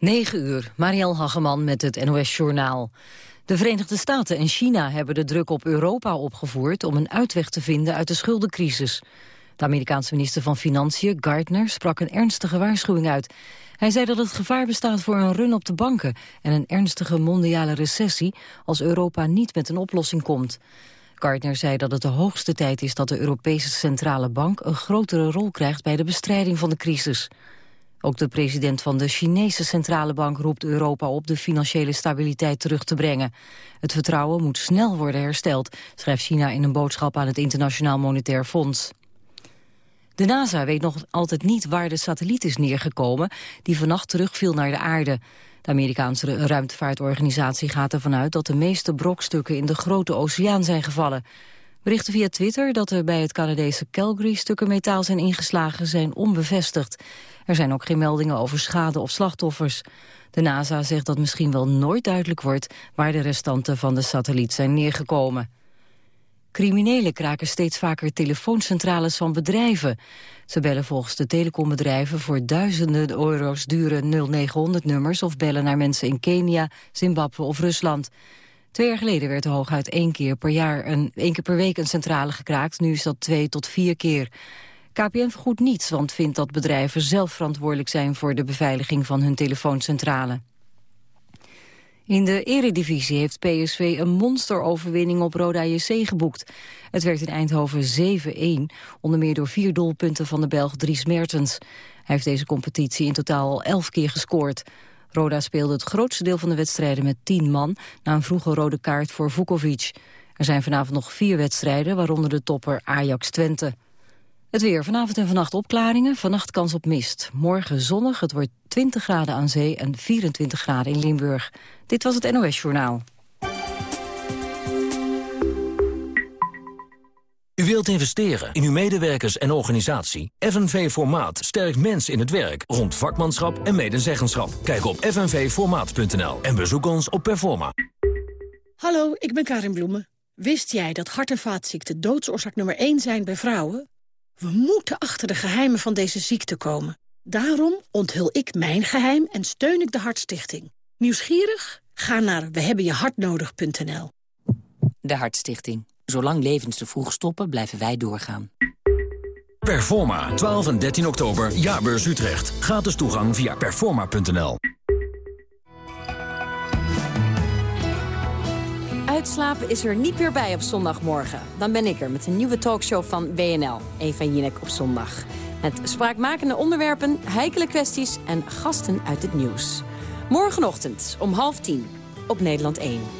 9 uur, Marielle Hageman met het NOS Journaal. De Verenigde Staten en China hebben de druk op Europa opgevoerd... om een uitweg te vinden uit de schuldencrisis. De Amerikaanse minister van Financiën, Gardner, sprak een ernstige waarschuwing uit. Hij zei dat het gevaar bestaat voor een run op de banken... en een ernstige mondiale recessie als Europa niet met een oplossing komt. Gardner zei dat het de hoogste tijd is dat de Europese Centrale Bank... een grotere rol krijgt bij de bestrijding van de crisis. Ook de president van de Chinese Centrale Bank roept Europa op de financiële stabiliteit terug te brengen. Het vertrouwen moet snel worden hersteld, schrijft China in een boodschap aan het Internationaal Monetair Fonds. De NASA weet nog altijd niet waar de satelliet is neergekomen die vannacht terugviel naar de aarde. De Amerikaanse ruimtevaartorganisatie gaat ervan uit dat de meeste brokstukken in de grote oceaan zijn gevallen. Berichten via Twitter dat er bij het Canadese Calgary stukken metaal zijn ingeslagen zijn onbevestigd. Er zijn ook geen meldingen over schade of slachtoffers. De NASA zegt dat misschien wel nooit duidelijk wordt waar de restanten van de satelliet zijn neergekomen. Criminelen kraken steeds vaker telefooncentrales van bedrijven. Ze bellen volgens de telecombedrijven voor duizenden euro's dure 0900-nummers... of bellen naar mensen in Kenia, Zimbabwe of Rusland. Twee jaar geleden werd er hooguit één keer per jaar een, één keer per week een centrale gekraakt. Nu is dat twee tot vier keer. KPN vergoedt niets, want vindt dat bedrijven zelf verantwoordelijk zijn voor de beveiliging van hun telefooncentrale. In de eredivisie heeft PSV een monsteroverwinning op Roda JC geboekt. Het werd in Eindhoven 7-1, onder meer door vier doelpunten van de Belg Dries Mertens. Hij heeft deze competitie in totaal al elf keer gescoord. Roda speelde het grootste deel van de wedstrijden met tien man... na een vroege rode kaart voor Vukovic. Er zijn vanavond nog vier wedstrijden, waaronder de topper Ajax-Twente. Het weer. Vanavond en vannacht opklaringen. Vannacht kans op mist. Morgen zonnig. Het wordt 20 graden aan zee en 24 graden in Limburg. Dit was het NOS Journaal. U wilt investeren in uw medewerkers en organisatie? FNV Formaat sterkt mensen in het werk rond vakmanschap en medezeggenschap. Kijk op fnvformaat.nl en bezoek ons op Performa. Hallo, ik ben Karin Bloemen. Wist jij dat hart- en vaatziekten doodsoorzaak nummer 1 zijn bij vrouwen? We moeten achter de geheimen van deze ziekte komen. Daarom onthul ik mijn geheim en steun ik de Hartstichting. Nieuwsgierig? Ga naar wehebbenjehartnodig.nl De Hartstichting. Zolang levens te vroeg stoppen, blijven wij doorgaan. Performa, 12 en 13 oktober, Jaarbeurs Utrecht. Gratis toegang via performa.nl. Uitslapen is er niet meer bij op zondagmorgen. Dan ben ik er met een nieuwe talkshow van WNL, Eva Jinek op zondag. Met spraakmakende onderwerpen, heikele kwesties en gasten uit het nieuws. Morgenochtend om half tien op Nederland 1.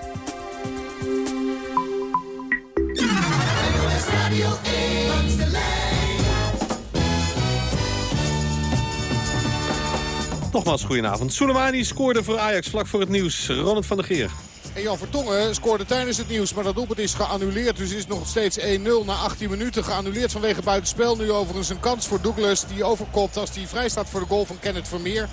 Nogmaals, goedenavond. Soleimani scoorde voor Ajax vlak voor het nieuws. Ronald van der Geer. En Jan Vertongen scoorde tijdens het nieuws, maar dat doelpunt is geannuleerd. Dus is nog steeds 1-0 na 18 minuten. Geannuleerd vanwege buitenspel. Nu overigens een kans voor Douglas die overkopt als hij vrij staat voor de goal van Kenneth Vermeer.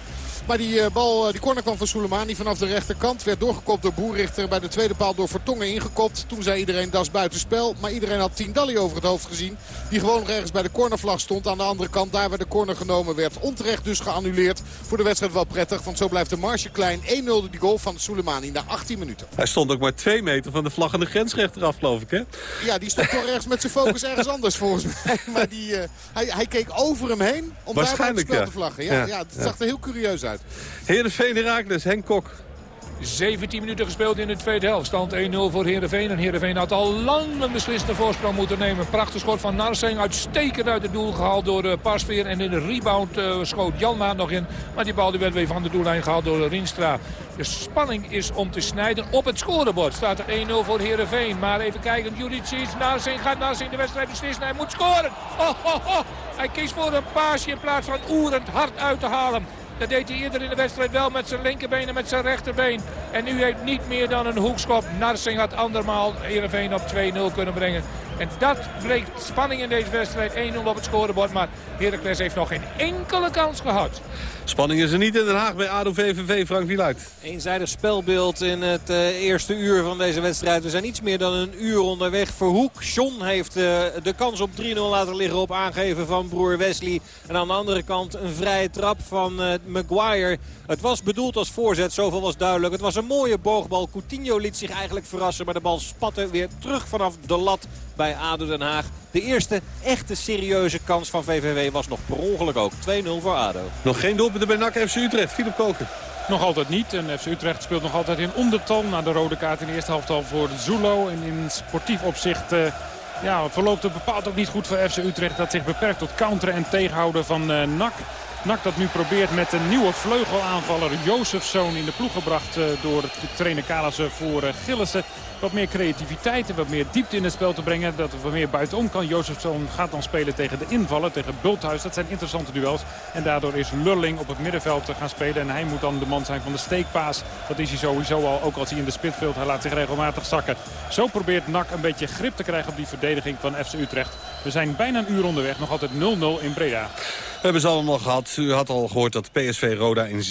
Maar die uh, bal, uh, die corner kwam van Soleimani vanaf de rechterkant. Werd doorgekopt door Boerrichter. Bij de tweede paal door Vertongen ingekopt. Toen zei iedereen dat is buitenspel. Maar iedereen had Tindalli over het hoofd gezien. Die gewoon nog ergens bij de cornervlag stond. Aan de andere kant, daar waar de corner genomen werd. Onterecht dus geannuleerd. Voor de wedstrijd wel prettig. Want zo blijft de marge klein. 1-0 die goal van Soleimani na 18 minuten. Hij stond ook maar twee meter van de vlag en de grensrechter af, geloof ik, hè? Ja, die stond toch ergens met zijn focus ergens anders volgens mij. Maar die, uh, hij, hij, keek over hem heen om daar bij het spel ja. te vlaggen. Ja, ja. ja, het zag er heel curieus uit. Heerenveen Herakles, Henk Kok. 17 minuten gespeeld in de tweede helft. Stand 1-0 voor Heerenveen. En Heerenveen had al lang een beslissende voorsprong moeten nemen. Prachtig schot van Narsing. Uitstekend uit het doel gehaald door uh, Pasveer. En in de rebound uh, schoot Janma nog in. Maar die bal werd weer van de doellijn gehaald door Rienstra. De spanning is om te snijden. Op het scorebord staat er 1-0 voor Heerenveen. Maar even kijken. Juricic, Narsing gaat Narsing de wedstrijd beslissen. Hij moet scoren. Hij kiest voor een paasje in plaats van oerend hard uit te halen. Dat deed hij eerder in de wedstrijd wel met zijn linkerbeen en met zijn rechterbeen. En nu heeft niet meer dan een hoekschop. Narsing had andermaal Ereveen op 2-0 kunnen brengen. En dat breekt spanning in deze wedstrijd. 1-0 op het scorebord, maar Heracles heeft nog geen enkele kans gehad. Spanning is er niet in Den Haag bij ADO VVV. Frank Wieluid. Eenzijdig spelbeeld in het uh, eerste uur van deze wedstrijd. We zijn iets meer dan een uur onderweg. Verhoek, John heeft uh, de kans op 3-0 laten liggen op aangeven van broer Wesley. En aan de andere kant een vrije trap van uh, Maguire. Het was bedoeld als voorzet, zoveel was duidelijk. Het was een mooie boogbal. Coutinho liet zich eigenlijk verrassen. Maar de bal spatte weer terug vanaf de lat bij ADO Den Haag. De eerste echte serieuze kans van VVV was nog per ongeluk ook. 2-0 voor ADO. Nog geen doelpunten bij NAC FC Utrecht. Philip Koken. Nog altijd niet. En FC Utrecht speelt nog altijd in ondertal. Na de rode kaart in de eerste helft al voor Zulo. En in sportief opzicht... Uh, ja, verloopt het bepaald ook niet goed voor FC Utrecht. Dat zich beperkt tot counteren en tegenhouden van uh, NAC. NAC dat nu probeert met een nieuwe vleugelaanvaller Jozefzoon in de ploeg gebracht uh, door trainer Kalassen voor uh, Gillissen wat meer creativiteit en wat meer diepte in het spel te brengen. Dat er wat meer buitenom kan. Jozefzoon gaat dan spelen tegen de invallen, tegen Bulthuis. Dat zijn interessante duels. En daardoor is Lulling op het middenveld te gaan spelen. En hij moet dan de man zijn van de steekpaas. Dat is hij sowieso al, ook als hij in de spit. Hij laat zich regelmatig zakken. Zo probeert NAC een beetje grip te krijgen op die verdediging van FC Utrecht. We zijn bijna een uur onderweg. Nog altijd 0-0 in Breda. We hebben ze allemaal gehad. U had al gehoord dat PSV Roda in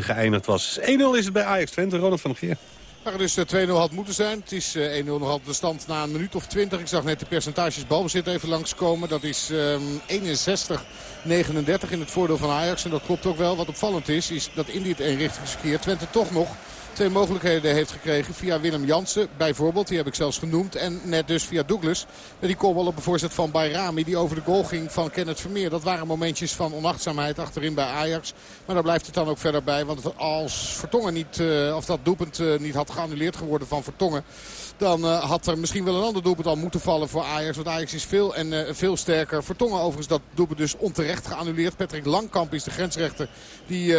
7-1 geëindigd was. 1-0 is het bij Ajax Twente. Ronald van Geer. Waar dus 2-0 had moeten zijn. Het is 1-0 nog altijd de stand na een minuut of 20. Ik zag net de percentages balbezit even langskomen. Dat is um, 61, 39 in het voordeel van Ajax. En dat klopt ook wel. Wat opvallend is, is dat in dit eenrichtingsverkeer Twente toch nog twee mogelijkheden heeft gekregen. Via Willem Jansen bijvoorbeeld, die heb ik zelfs genoemd. En net dus via Douglas. Die kopbal op een voorzet van Bayrami die over de goal ging van Kenneth Vermeer. Dat waren momentjes van onachtzaamheid achterin bij Ajax. Maar daar blijft het dan ook verder bij. Want als Vertongen niet, uh, of dat doelpunt uh, niet had geannuleerd geworden van Vertongen. Dan uh, had er misschien wel een ander doelpunt al moeten vallen voor Ajax. Want Ajax is veel en veel sterker. Vertongen overigens dat doelpunt dus onterecht geannuleerd. Patrick Langkamp is de grensrechter die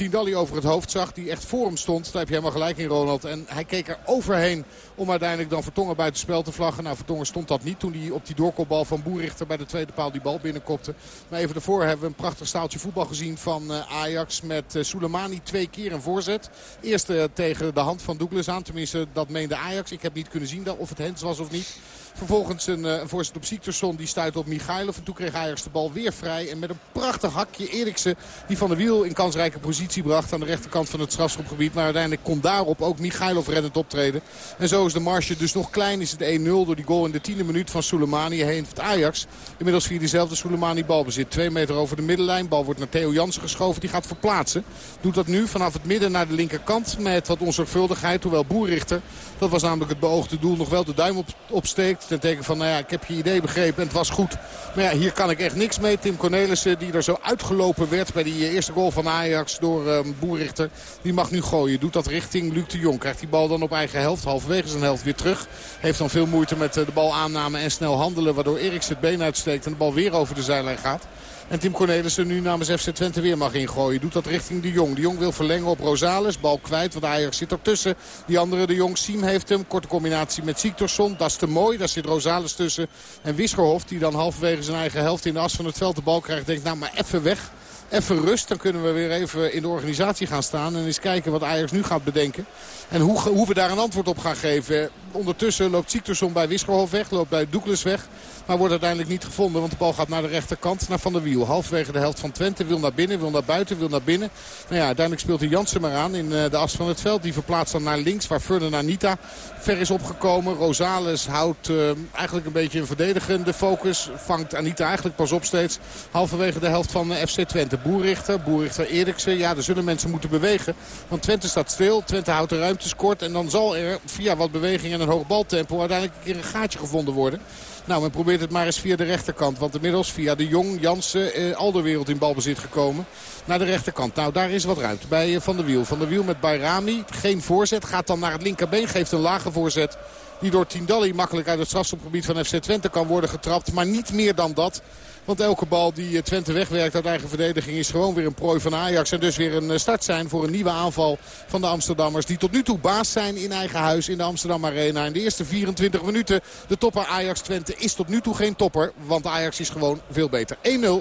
Tindalli over het hoofd zag. Die echt voor hem stond. Daar heb je helemaal gelijk in Ronald. En hij keek er overheen om uiteindelijk dan Vertongen buiten spel te vlaggen. Nou, Vertongen stond dat niet toen hij op die doorkopbal van Boerichter bij de tweede paal die bal binnenkopte. Maar even daarvoor hebben we een prachtig staaltje voetbal gezien van uh, Ajax. Met uh, Soleimani twee keer een voorzet. Eerst uh, tegen de hand van Douglas aan. Tenminste, dat meende Ajax. Ik heb niet kunnen zien of het Hens was of niet. Vervolgens een, een voorzet op Ziekterson. Die stuit op Michailov. En toen kreeg Ajax de bal weer vrij. En met een prachtig hakje Eriksen. Die van de wiel in kansrijke positie bracht. Aan de rechterkant van het strafschopgebied. Maar uiteindelijk kon daarop ook Michailov reddend optreden. En zo is de marge dus nog klein. Is het 1-0 door die goal in de tiende minuut van Soleimani. Heen het Ajax. Inmiddels via diezelfde Soleimani balbezit. Twee meter over de middenlijn. Bal wordt naar Theo Jansen geschoven. Die gaat verplaatsen. Doet dat nu vanaf het midden naar de linkerkant. Met wat onzorgvuldigheid. Hoewel Boerrichter. Dat was namelijk het beoogde doel. Nog wel de duim op, opsteekt. Ten teken van, nou ja, ik heb je idee begrepen en het was goed. Maar ja, hier kan ik echt niks mee. Tim Cornelissen, die er zo uitgelopen werd bij die eerste goal van Ajax door um, Boerichter. Die mag nu gooien. Doet dat richting Luc de Jong. Krijgt die bal dan op eigen helft. Halverwege zijn helft weer terug. Heeft dan veel moeite met de bal aanname en snel handelen. Waardoor Eriks het been uitsteekt en de bal weer over de zijlijn gaat. En Tim Cornelissen nu namens FC Twente weer mag ingooien. Doet dat richting de Jong. De Jong wil verlengen op Rosales. Bal kwijt, want Ajax zit ertussen. Die andere, de Jong, Siem heeft hem. Korte combinatie met Siktorsson. Dat is te mooi. Daar zit Rosales tussen. En Wisgerhof, die dan halverwege zijn eigen helft in de as van het veld de bal krijgt. Denkt, nou maar even weg. Even rust, dan kunnen we weer even in de organisatie gaan staan. En eens kijken wat Ajax nu gaat bedenken. En hoe, hoe we daar een antwoord op gaan geven. Ondertussen loopt Siktorsson bij Wisgerhof weg. Loopt bij Douglas weg. Maar wordt uiteindelijk niet gevonden. Want de bal gaat naar de rechterkant. Naar Van der Wiel. Halfwege de helft van Twente. Wil naar binnen. Wil naar buiten. Wil naar binnen. Nou ja, uiteindelijk speelt hij Jansen maar aan. In de as van het veld. Die verplaatst dan naar links. Waar Ferdinand Anita ver is opgekomen. Rosales houdt uh, eigenlijk een beetje een verdedigende focus. Vangt Anita eigenlijk pas op steeds. Halverwege de helft van FC Twente. Boerrichter. Boerrichter Eriksen. Ja, er zullen mensen moeten bewegen. Want Twente staat stil. Twente houdt de ruimtes kort. En dan zal er via wat beweging en een hoog baltempo uiteindelijk een keer een gaatje gevonden worden. Nou, men probeert het maar eens via de rechterkant. Want inmiddels via de Jong, Jansen, eh, Alderwereld in balbezit gekomen. Naar de rechterkant. Nou, daar is wat ruimte bij eh, Van der Wiel. Van der Wiel met Bayrami. Geen voorzet. Gaat dan naar het linkerbeen. Geeft een lage voorzet. Die door Tindalli makkelijk uit het strafschopgebied van FC Twente kan worden getrapt. Maar niet meer dan dat. Want elke bal die eh, Twente wegwerkt uit eigen verdediging is gewoon weer een prooi van Ajax. En dus weer een eh, start zijn voor een nieuwe aanval van de Amsterdammers. Die tot nu toe baas zijn in eigen huis in de Amsterdam Arena. In de eerste 24 minuten de topper Ajax Twente is tot nu toe geen topper. Want Ajax is gewoon veel beter. 1-0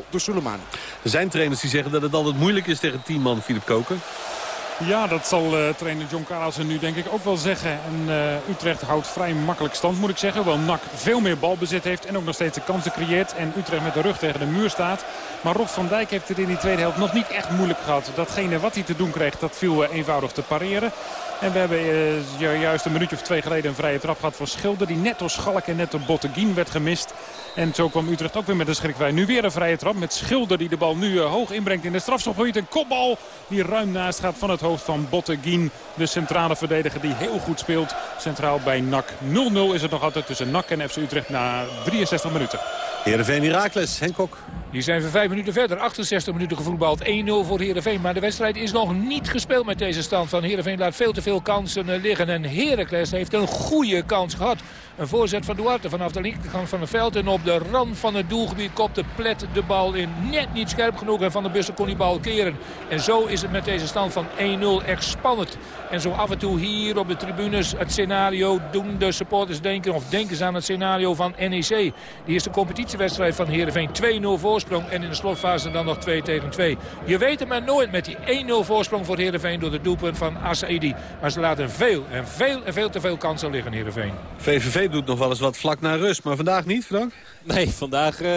door Soleimani. Er zijn trainers die zeggen dat het altijd moeilijk is tegen 10 man Filip Koken. Ja, dat zal uh, trainer John Carlsen nu denk ik ook wel zeggen. En uh, Utrecht houdt vrij makkelijk stand moet ik zeggen. Hoewel NAC veel meer balbezit heeft en ook nog steeds de kansen creëert. En Utrecht met de rug tegen de muur staat. Maar Rob van Dijk heeft het in die tweede helft nog niet echt moeilijk gehad. Datgene wat hij te doen kreeg, dat viel uh, eenvoudig te pareren. En we hebben uh, juist een minuutje of twee geleden een vrije trap gehad voor Schilder. Die net door Schalk en net door Botteguin werd gemist. En zo kwam Utrecht ook weer met een schrik bij. Nu weer een vrije trap met Schilder die de bal nu uh, hoog inbrengt in de strafschopgebied. Een kopbal die ruim naast gaat van het hoofd van Botteguin. De centrale verdediger die heel goed speelt. Centraal bij NAC. 0-0 is het nog altijd tussen NAC en FC Utrecht na 63 minuten. Heerenveen Herakles, Henk Kok. Hier zijn we vijf minuten verder. 68 minuten gevoetbald. 1-0 voor Heerenveen. Maar de wedstrijd is nog niet gespeeld met deze stand. Van Heerenveen laat veel te veel kansen liggen. En Heracles heeft een goede kans gehad. Een voorzet van Duarte vanaf de linkerkant van het veld. En op de rand van het doelgebied kopte Plet de bal in. Net niet scherp genoeg. En Van de Bussen kon die bal keren. En zo is het met deze stand van 1-0 echt spannend. En zo af en toe hier op de tribunes het scenario doen de supporters denken. Of denken ze aan het scenario van NEC. Die is de competitiewedstrijd van Heerenveen 2-0 voorsprong. En in de slotfase dan nog 2 tegen 2. Je weet het maar nooit met die 1-0 voorsprong voor Heerenveen door de doelpunt van Asaidi. Maar ze laten veel en veel en veel te veel kansen liggen Heerenveen. VVV doet nog wel eens wat vlak naar rust, maar vandaag niet, Frank? Nee, vandaag uh,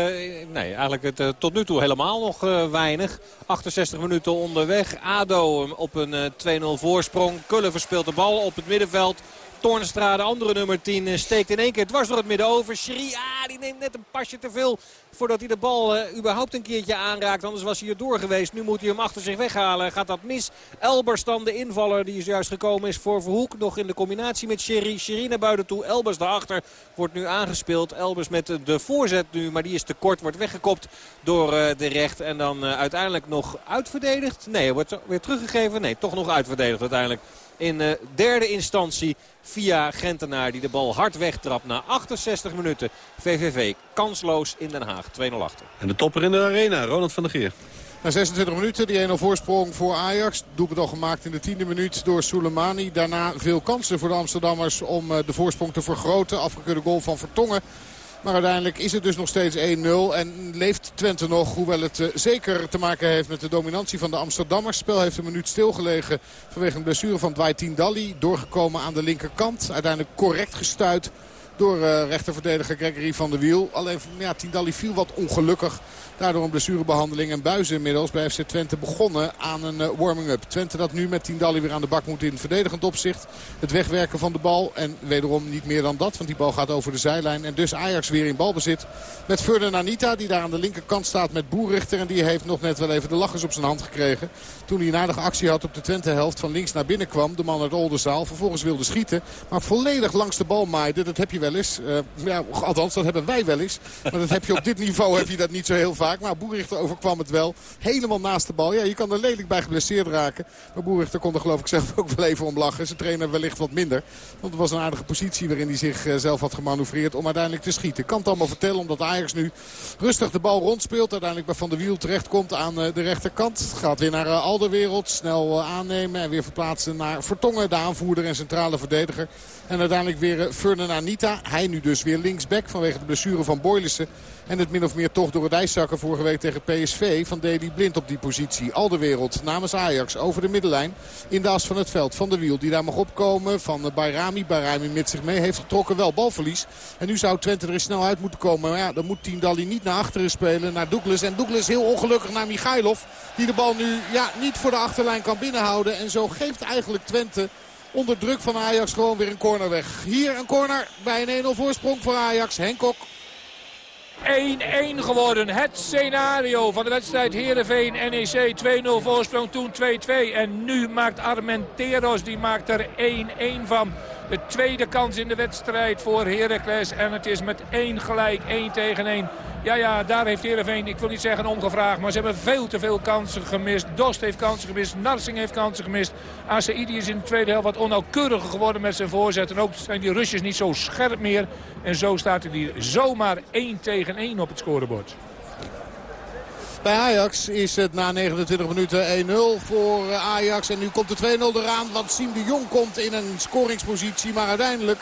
nee, eigenlijk het, uh, tot nu toe helemaal nog uh, weinig. 68 minuten onderweg. ADO op een 2-0 voorsprong. Kullen verspeelt de bal op het middenveld. Toornstra, de andere nummer 10, steekt in één keer dwars door het midden over. Sherry, ah, die neemt net een pasje te veel voordat hij de bal uh, überhaupt een keertje aanraakt. Anders was hij er door geweest. Nu moet hij hem achter zich weghalen. Gaat dat mis? Elbers dan de invaller die juist gekomen is voor Verhoek. Nog in de combinatie met Sherry. Sherry naar buiten toe. Elbers daarachter wordt nu aangespeeld. Elbers met de voorzet nu, maar die is te kort. Wordt weggekopt door de recht. En dan uiteindelijk nog uitverdedigd. Nee, wordt weer teruggegeven. Nee, toch nog uitverdedigd uiteindelijk in uh, derde instantie via Gentenaar die de bal hard wegtrapt na 68 minuten. VVV kansloos in Den Haag 2-0 achter. En de topper in de arena, Ronald van der Geer. Na 26 minuten, die 1-0 voorsprong voor Ajax. Doelpunt al gemaakt in de tiende minuut door Soleimani. Daarna veel kansen voor de Amsterdammers om de voorsprong te vergroten. Afgekeurde goal van Vertongen. Maar uiteindelijk is het dus nog steeds 1-0. En leeft Twente nog, hoewel het uh, zeker te maken heeft met de dominantie van de Amsterdammers. Spel heeft een minuut stilgelegen vanwege een blessure van Dwight Dali. Doorgekomen aan de linkerkant. Uiteindelijk correct gestuit door uh, rechterverdediger Gregory van der Wiel. Alleen ja, Tindalli viel wat ongelukkig. Daardoor een blessurebehandeling en buizen inmiddels bij FC Twente begonnen aan een uh, warming-up. Twente dat nu met Tindalli weer aan de bak moet in verdedigend opzicht. Het wegwerken van de bal en wederom niet meer dan dat. Want die bal gaat over de zijlijn. En dus Ajax weer in balbezit met Ferdinand Anita die daar aan de linkerkant staat met Boerrichter. En die heeft nog net wel even de lachers op zijn hand gekregen. Toen hij een aardige actie had op de Twente-helft van links naar binnen kwam. De man uit Oldenzaal vervolgens wilde schieten. Maar volledig langs de bal maaide. Dat heb je wel eens. Uh, ja, althans, dat hebben wij wel eens. Maar dat heb je op dit niveau heb je dat niet zo heel vaak. Maar Boerichter overkwam het wel. Helemaal naast de bal. Ja, je kan er lelijk bij geblesseerd raken. Maar Boerichter kon er geloof ik zelf ook wel even om lachen. Zijn trainer wellicht wat minder. Want het was een aardige positie waarin hij zichzelf had gemanoeuvreerd om uiteindelijk te schieten. Kan het allemaal vertellen omdat Ajax nu rustig de bal rondspeelt. Uiteindelijk bij Van der Wiel terechtkomt aan de rechterkant. Gaat weer naar Alderwereld. Snel aannemen en weer verplaatsen naar Vertongen. De aanvoerder en centrale verdediger. En uiteindelijk weer Ferdinand Anita. Hij nu dus weer linksback vanwege de blessure van Boylissen. En het min of meer toch door het ijszakken vorige week tegen PSV van Deli Blind op die positie. Al de wereld namens Ajax over de middenlijn in de as van het veld. Van de wiel die daar mag opkomen van Bayrami. Bayrami met zich mee heeft getrokken wel balverlies. En nu zou Twente er snel uit moeten komen. Maar ja, dan moet Tiendali niet naar achteren spelen. Naar Douglas. En Douglas heel ongelukkig naar Michailov. Die de bal nu ja, niet voor de achterlijn kan binnenhouden. En zo geeft eigenlijk Twente onder druk van Ajax gewoon weer een corner weg. Hier een corner bij een 1-0 voorsprong voor Ajax. Henkok 1-1 geworden. Het scenario van de wedstrijd Heerenveen-NEC. 2-0 voorsprong, toen 2-2. En nu maakt Armenteros, die maakt er 1-1 van. De tweede kans in de wedstrijd voor Heracles. En het is met één gelijk, één tegen één. Ja, ja, daar heeft Heerenveen, ik wil niet zeggen omgevraagd... maar ze hebben veel te veel kansen gemist. Dost heeft kansen gemist, Narsing heeft kansen gemist. Asaidi is in de tweede helft wat onnauwkeuriger geworden met zijn voorzet. En ook zijn die Rusjes niet zo scherp meer. En zo staat hij hier zomaar 1 tegen 1 op het scorebord. Bij Ajax is het na 29 minuten 1-0 voor eh, Ajax. En nu komt de 2-0 eraan, want Siem de Jong komt in een scoringspositie. Maar uiteindelijk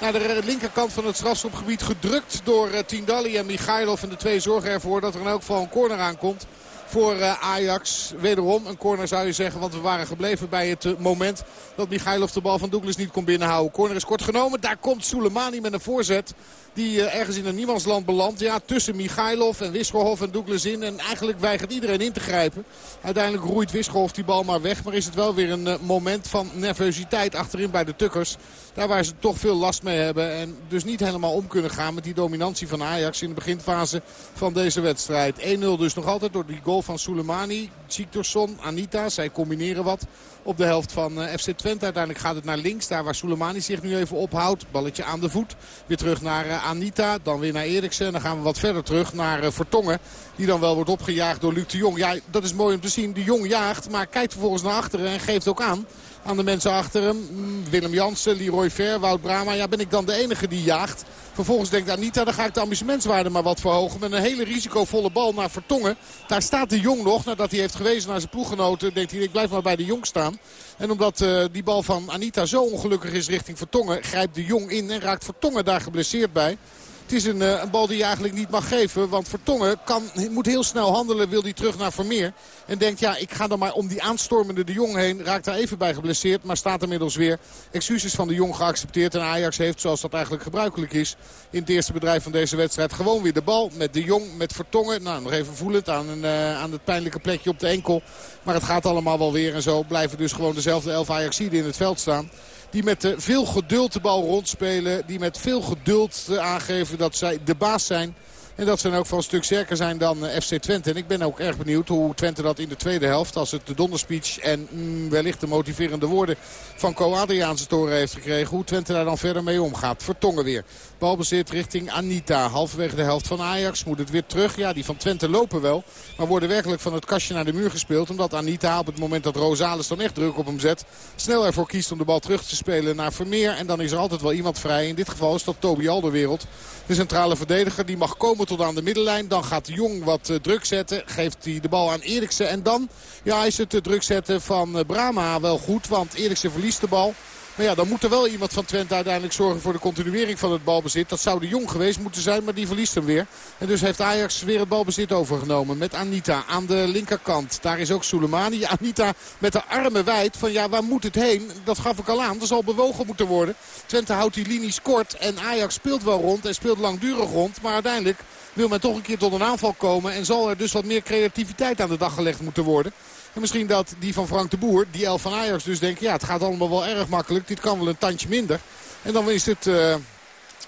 naar de linkerkant van het strafschopgebied gedrukt door eh, Tindalli en Michailov. En de twee zorgen ervoor dat er in elk geval een corner aankomt voor eh, Ajax. Wederom een corner zou je zeggen. Want we waren gebleven bij het moment dat Michailov de bal van Douglas niet kon binnenhouden. Corner is kort genomen. Daar komt Soleimani met een voorzet. Die uh, ergens in een niemandsland belandt. Ja, tussen Michailov en Wisselhof en Douglas in. En eigenlijk weigert iedereen in te grijpen. Uiteindelijk roeit Wisselhof die bal maar weg. Maar is het wel weer een moment van nervositeit achterin bij de Tukkers. Daar waar ze toch veel last mee hebben. En dus niet helemaal om kunnen gaan met die dominantie van Ajax in de beginfase van deze wedstrijd. 1-0 dus nog altijd door die goal van Soleimani. Siktorsson, Anita, zij combineren wat op de helft van uh, FC Twente. Uiteindelijk gaat het naar links, daar waar Soleimani zich nu even ophoudt. Balletje aan de voet. Weer terug naar uh, Anita, dan weer naar Eriksen. Dan gaan we wat verder terug naar uh, Vertongen. Die dan wel wordt opgejaagd door Luc de Jong. Ja, dat is mooi om te zien. De Jong jaagt, maar kijkt vervolgens naar achteren en geeft ook aan aan de mensen achter hem. Willem Jansen, Leroy Ver, Wout Brama. Ja, ben ik dan de enige die jaagt? Vervolgens denkt Anita, dan ga ik de amusementswaarde maar wat verhogen. Met een hele risicovolle bal naar Vertongen. Daar staat de Jong nog. Nadat hij heeft gewezen naar zijn ploeggenoten, denkt hij, ik blijf maar bij de Jong staan. En omdat uh, die bal van Anita zo ongelukkig is richting Vertongen, grijpt de Jong in en raakt Vertongen daar geblesseerd bij. Het is een, een, bal die je eigenlijk niet mag geven. Want Vertongen kan, moet heel snel handelen. Wil hij terug naar Vermeer. En denkt ja ik ga dan maar om die aanstormende de Jong heen. Raakt daar even bij geblesseerd. Maar staat inmiddels weer. Excuses van de Jong geaccepteerd. En Ajax heeft zoals dat eigenlijk gebruikelijk is. In het eerste bedrijf van deze wedstrijd gewoon weer de bal. Met de Jong, met Vertongen. Nou nog even voelend aan, een, uh, aan het pijnlijke plekje op de enkel. Maar het gaat allemaal wel weer. En zo blijven dus gewoon dezelfde elf Ajaxiden in het veld staan. Die met veel geduld de bal rondspelen. Die met veel geduld aangeven dat zij de baas zijn. En dat ze dan ook van een stuk sterker zijn dan FC Twente. En ik ben ook erg benieuwd hoe Twente dat in de tweede helft... als het de donderspeech en mm, wellicht de motiverende woorden van Co Adriaanse toren heeft gekregen... hoe Twente daar dan verder mee omgaat. Vertongen weer. Balbezit richting Anita. Halverwege de helft van Ajax moet het weer terug. Ja, die van Twente lopen wel. Maar worden werkelijk van het kastje naar de muur gespeeld. Omdat Anita op het moment dat Rosales dan echt druk op hem zet... snel ervoor kiest om de bal terug te spelen naar Vermeer. En dan is er altijd wel iemand vrij. In dit geval is dat Toby Alderwereld. De centrale verdediger die mag komen tot aan de middenlijn. Dan gaat de Jong wat uh, druk zetten. Geeft hij de bal aan Eriksen. En dan ja, is het uh, druk zetten van uh, Brama wel goed. Want Eriksen verliest de bal. Maar ja, dan moet er wel iemand van Twente uiteindelijk zorgen voor de continuering van het balbezit. Dat zou de Jong geweest moeten zijn, maar die verliest hem weer. En dus heeft Ajax weer het balbezit overgenomen met Anita aan de linkerkant. Daar is ook Soleimani. Anita met de armen wijd van ja, waar moet het heen? Dat gaf ik al aan. Er zal bewogen moeten worden. Twente houdt die linies kort en Ajax speelt wel rond en speelt langdurig rond. Maar uiteindelijk wil men toch een keer tot een aanval komen. En zal er dus wat meer creativiteit aan de dag gelegd moeten worden. En misschien dat die van Frank de Boer, die elf van Ajax dus denkt... ja, het gaat allemaal wel erg makkelijk. Dit kan wel een tandje minder. En dan is het... Uh,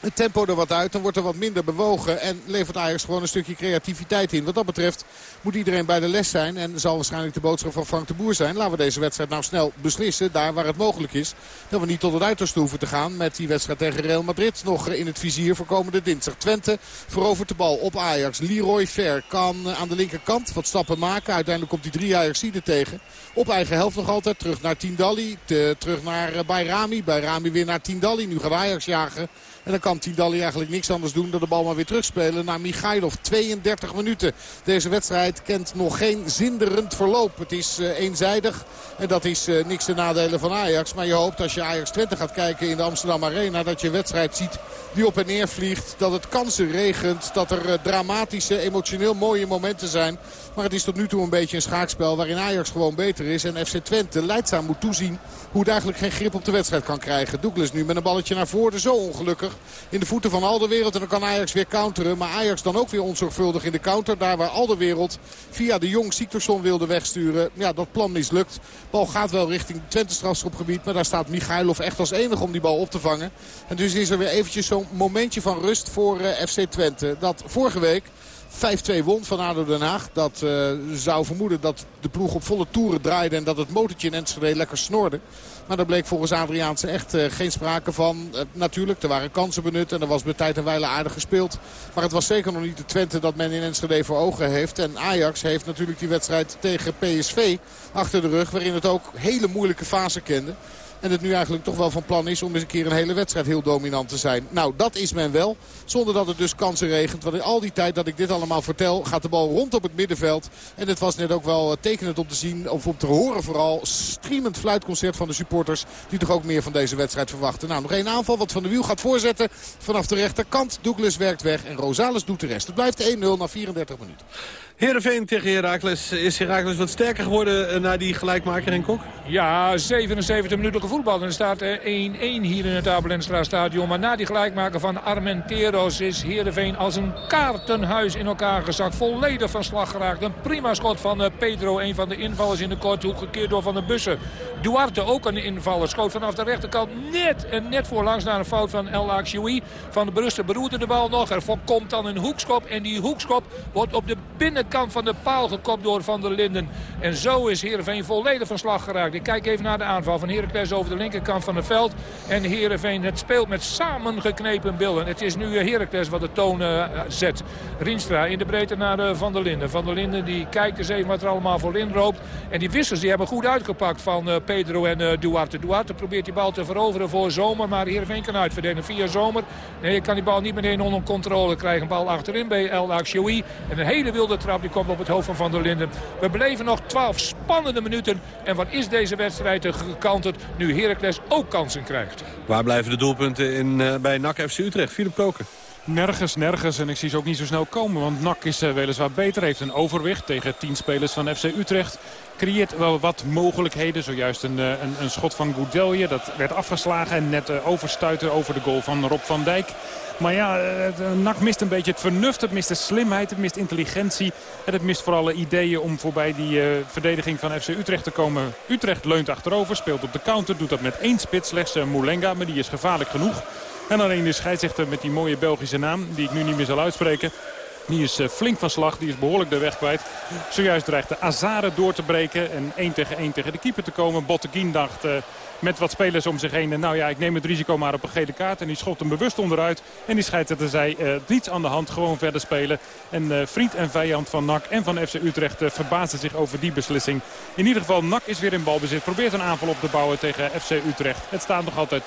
het tempo er wat uit. Dan wordt er wat minder bewogen. En levert Ajax gewoon een stukje creativiteit in. Wat dat betreft moet iedereen bij de les zijn. En zal waarschijnlijk de boodschap van Frank de Boer zijn. Laten we deze wedstrijd nou snel beslissen. Daar waar het mogelijk is. Dat we niet tot het uiterste hoeven te gaan. Met die wedstrijd tegen Real Madrid. Nog in het vizier voor komende dinsdag. Twente verovert de bal op Ajax. Leroy Ver kan aan de linkerkant wat stappen maken. Uiteindelijk komt die drie Ajaxiden tegen. Op eigen helft nog altijd. Terug naar Tindalli. Terug naar Bayrami. Bayrami weer naar Tindalli. Nu gaat Ajax jagen. En dan kan Tindalli eigenlijk niks anders doen dan de bal maar weer terugspelen naar Michailov. 32 minuten. Deze wedstrijd kent nog geen zinderend verloop. Het is uh, eenzijdig. En dat is uh, niks te nadelen van Ajax. Maar je hoopt als je Ajax 20 gaat kijken in de Amsterdam Arena... dat je een wedstrijd ziet die op en neer vliegt. Dat het kansen regent. Dat er uh, dramatische, emotioneel mooie momenten zijn. Maar het is tot nu toe een beetje een schaakspel waarin Ajax gewoon beter is. En FC Twente leidzaam moet toezien hoe het eigenlijk geen grip op de wedstrijd kan krijgen. Douglas nu met een balletje naar voren. Zo ongelukkig in de voeten van Alderwereld. En dan kan Ajax weer counteren. Maar Ajax dan ook weer onzorgvuldig in de counter. Daar waar Alderwereld via de Jong Siktersson wilde wegsturen. Ja, dat plan mislukt. Bal gaat wel richting Twente strafschopgebied. Maar daar staat Michailov echt als enige om die bal op te vangen. En dus is er weer eventjes zo'n momentje van rust voor uh, FC Twente. Dat vorige week 5-2 won van ADO Den Haag. Dat uh, zou vermoeden dat de ploeg op volle toeren draaide en dat het motortje in Enschede lekker snorde. Maar daar bleek volgens Adriaanse echt uh, geen sprake van. Uh, natuurlijk, er waren kansen benut en er was bij tijd en wijle aardig gespeeld. Maar het was zeker nog niet de Twente dat men in Enschede voor ogen heeft. En Ajax heeft natuurlijk die wedstrijd tegen PSV achter de rug. Waarin het ook hele moeilijke fase kende. En het nu eigenlijk toch wel van plan is om eens een keer een hele wedstrijd heel dominant te zijn. Nou, dat is men wel. Zonder dat het dus kansen regent. Want in al die tijd dat ik dit allemaal vertel gaat de bal rond op het middenveld. En het was net ook wel tekenend om te zien, of om te horen vooral, streamend fluitconcert van de supporters. Die toch ook meer van deze wedstrijd verwachten. Nou, nog één aanval wat Van de Wiel gaat voorzetten vanaf de rechterkant. Douglas werkt weg en Rosales doet de rest. Het blijft 1-0 na 34 minuten. Heerenveen tegen Heracles. Is Heracles wat sterker geworden na die gelijkmaker in Kok? Ja, 77 minuten gevoetbald. En er staat 1-1 hier in het Abelenstra stadion. Maar na die gelijkmaker van Armenteros is Heerenveen als een kaartenhuis in elkaar gezakt. Volledig van slag geraakt. Een prima schot van Pedro, een van de invallers in de korthoek. Gekeerd door Van de Bussen. Duarte ook een invaller. Schoot vanaf de rechterkant net en net voorlangs naar een fout van El Akshoui. Van de Brussen beroerde de bal nog. Er komt dan een hoekschop. En die hoekschop wordt op de binnenkant van de paal gekopt door Van der Linden. En zo is Heerenveen volledig van slag geraakt. Ik kijk even naar de aanval van Heracles over de linkerkant van het veld. En Heerenveen het speelt met samengeknepen billen. Het is nu Heracles wat de toon uh, zet. Rienstra in de breedte naar uh, Van der Linden. Van der Linden die kijkt eens even wat er allemaal voor inroopt. En die wissels die hebben goed uitgepakt van Pedro en Duarte. Duarte probeert die bal te veroveren voor Zomer. Maar Heerenveen kan uitverdelen via Zomer. Nee, je kan die bal niet meteen onder controle krijgen. Bal achterin bij El Akshoui. En een hele wilde trap die komt op het hoofd van Van der Linden. We beleven nog 12 spannende minuten. En wat is deze wedstrijd gekanteld nu Heracles ook kansen krijgt. Waar blijven de doelpunten in, uh, bij NAC FC Utrecht? Philip Koken. Nergens, nergens. En ik zie ze ook niet zo snel komen. Want NAC is uh, weliswaar beter. Heeft een overwicht tegen 10 spelers van FC Utrecht. Creëert wel wat mogelijkheden. Zojuist een, een, een schot van Goudelje. Dat werd afgeslagen en net uh, overstuiten over de goal van Rob van Dijk. Maar ja, NAC mist een beetje het vernuft. Het mist de slimheid, het mist intelligentie. En het mist vooral ideeën om voorbij die uh, verdediging van FC Utrecht te komen. Utrecht leunt achterover, speelt op de counter. Doet dat met één spits, slechts uh, Moulenga. Maar die is gevaarlijk genoeg. En alleen de scheidsrechter met die mooie Belgische naam, die ik nu niet meer zal uitspreken. Die is flink van slag, die is behoorlijk de weg kwijt. Zojuist dreigt de Azare door te breken en 1 tegen 1 tegen de keeper te komen. Botteguin dacht met wat spelers om zich heen. Nou ja, ik neem het risico maar op een gele kaart. En die schot hem bewust onderuit. En die scheidsrechter zei uh, niets aan de hand, gewoon verder spelen. En vriend en vijand van NAC en van FC Utrecht verbaasden zich over die beslissing. In ieder geval, NAC is weer in balbezit. Probeert een aanval op te bouwen tegen FC Utrecht. Het staat nog altijd 0-0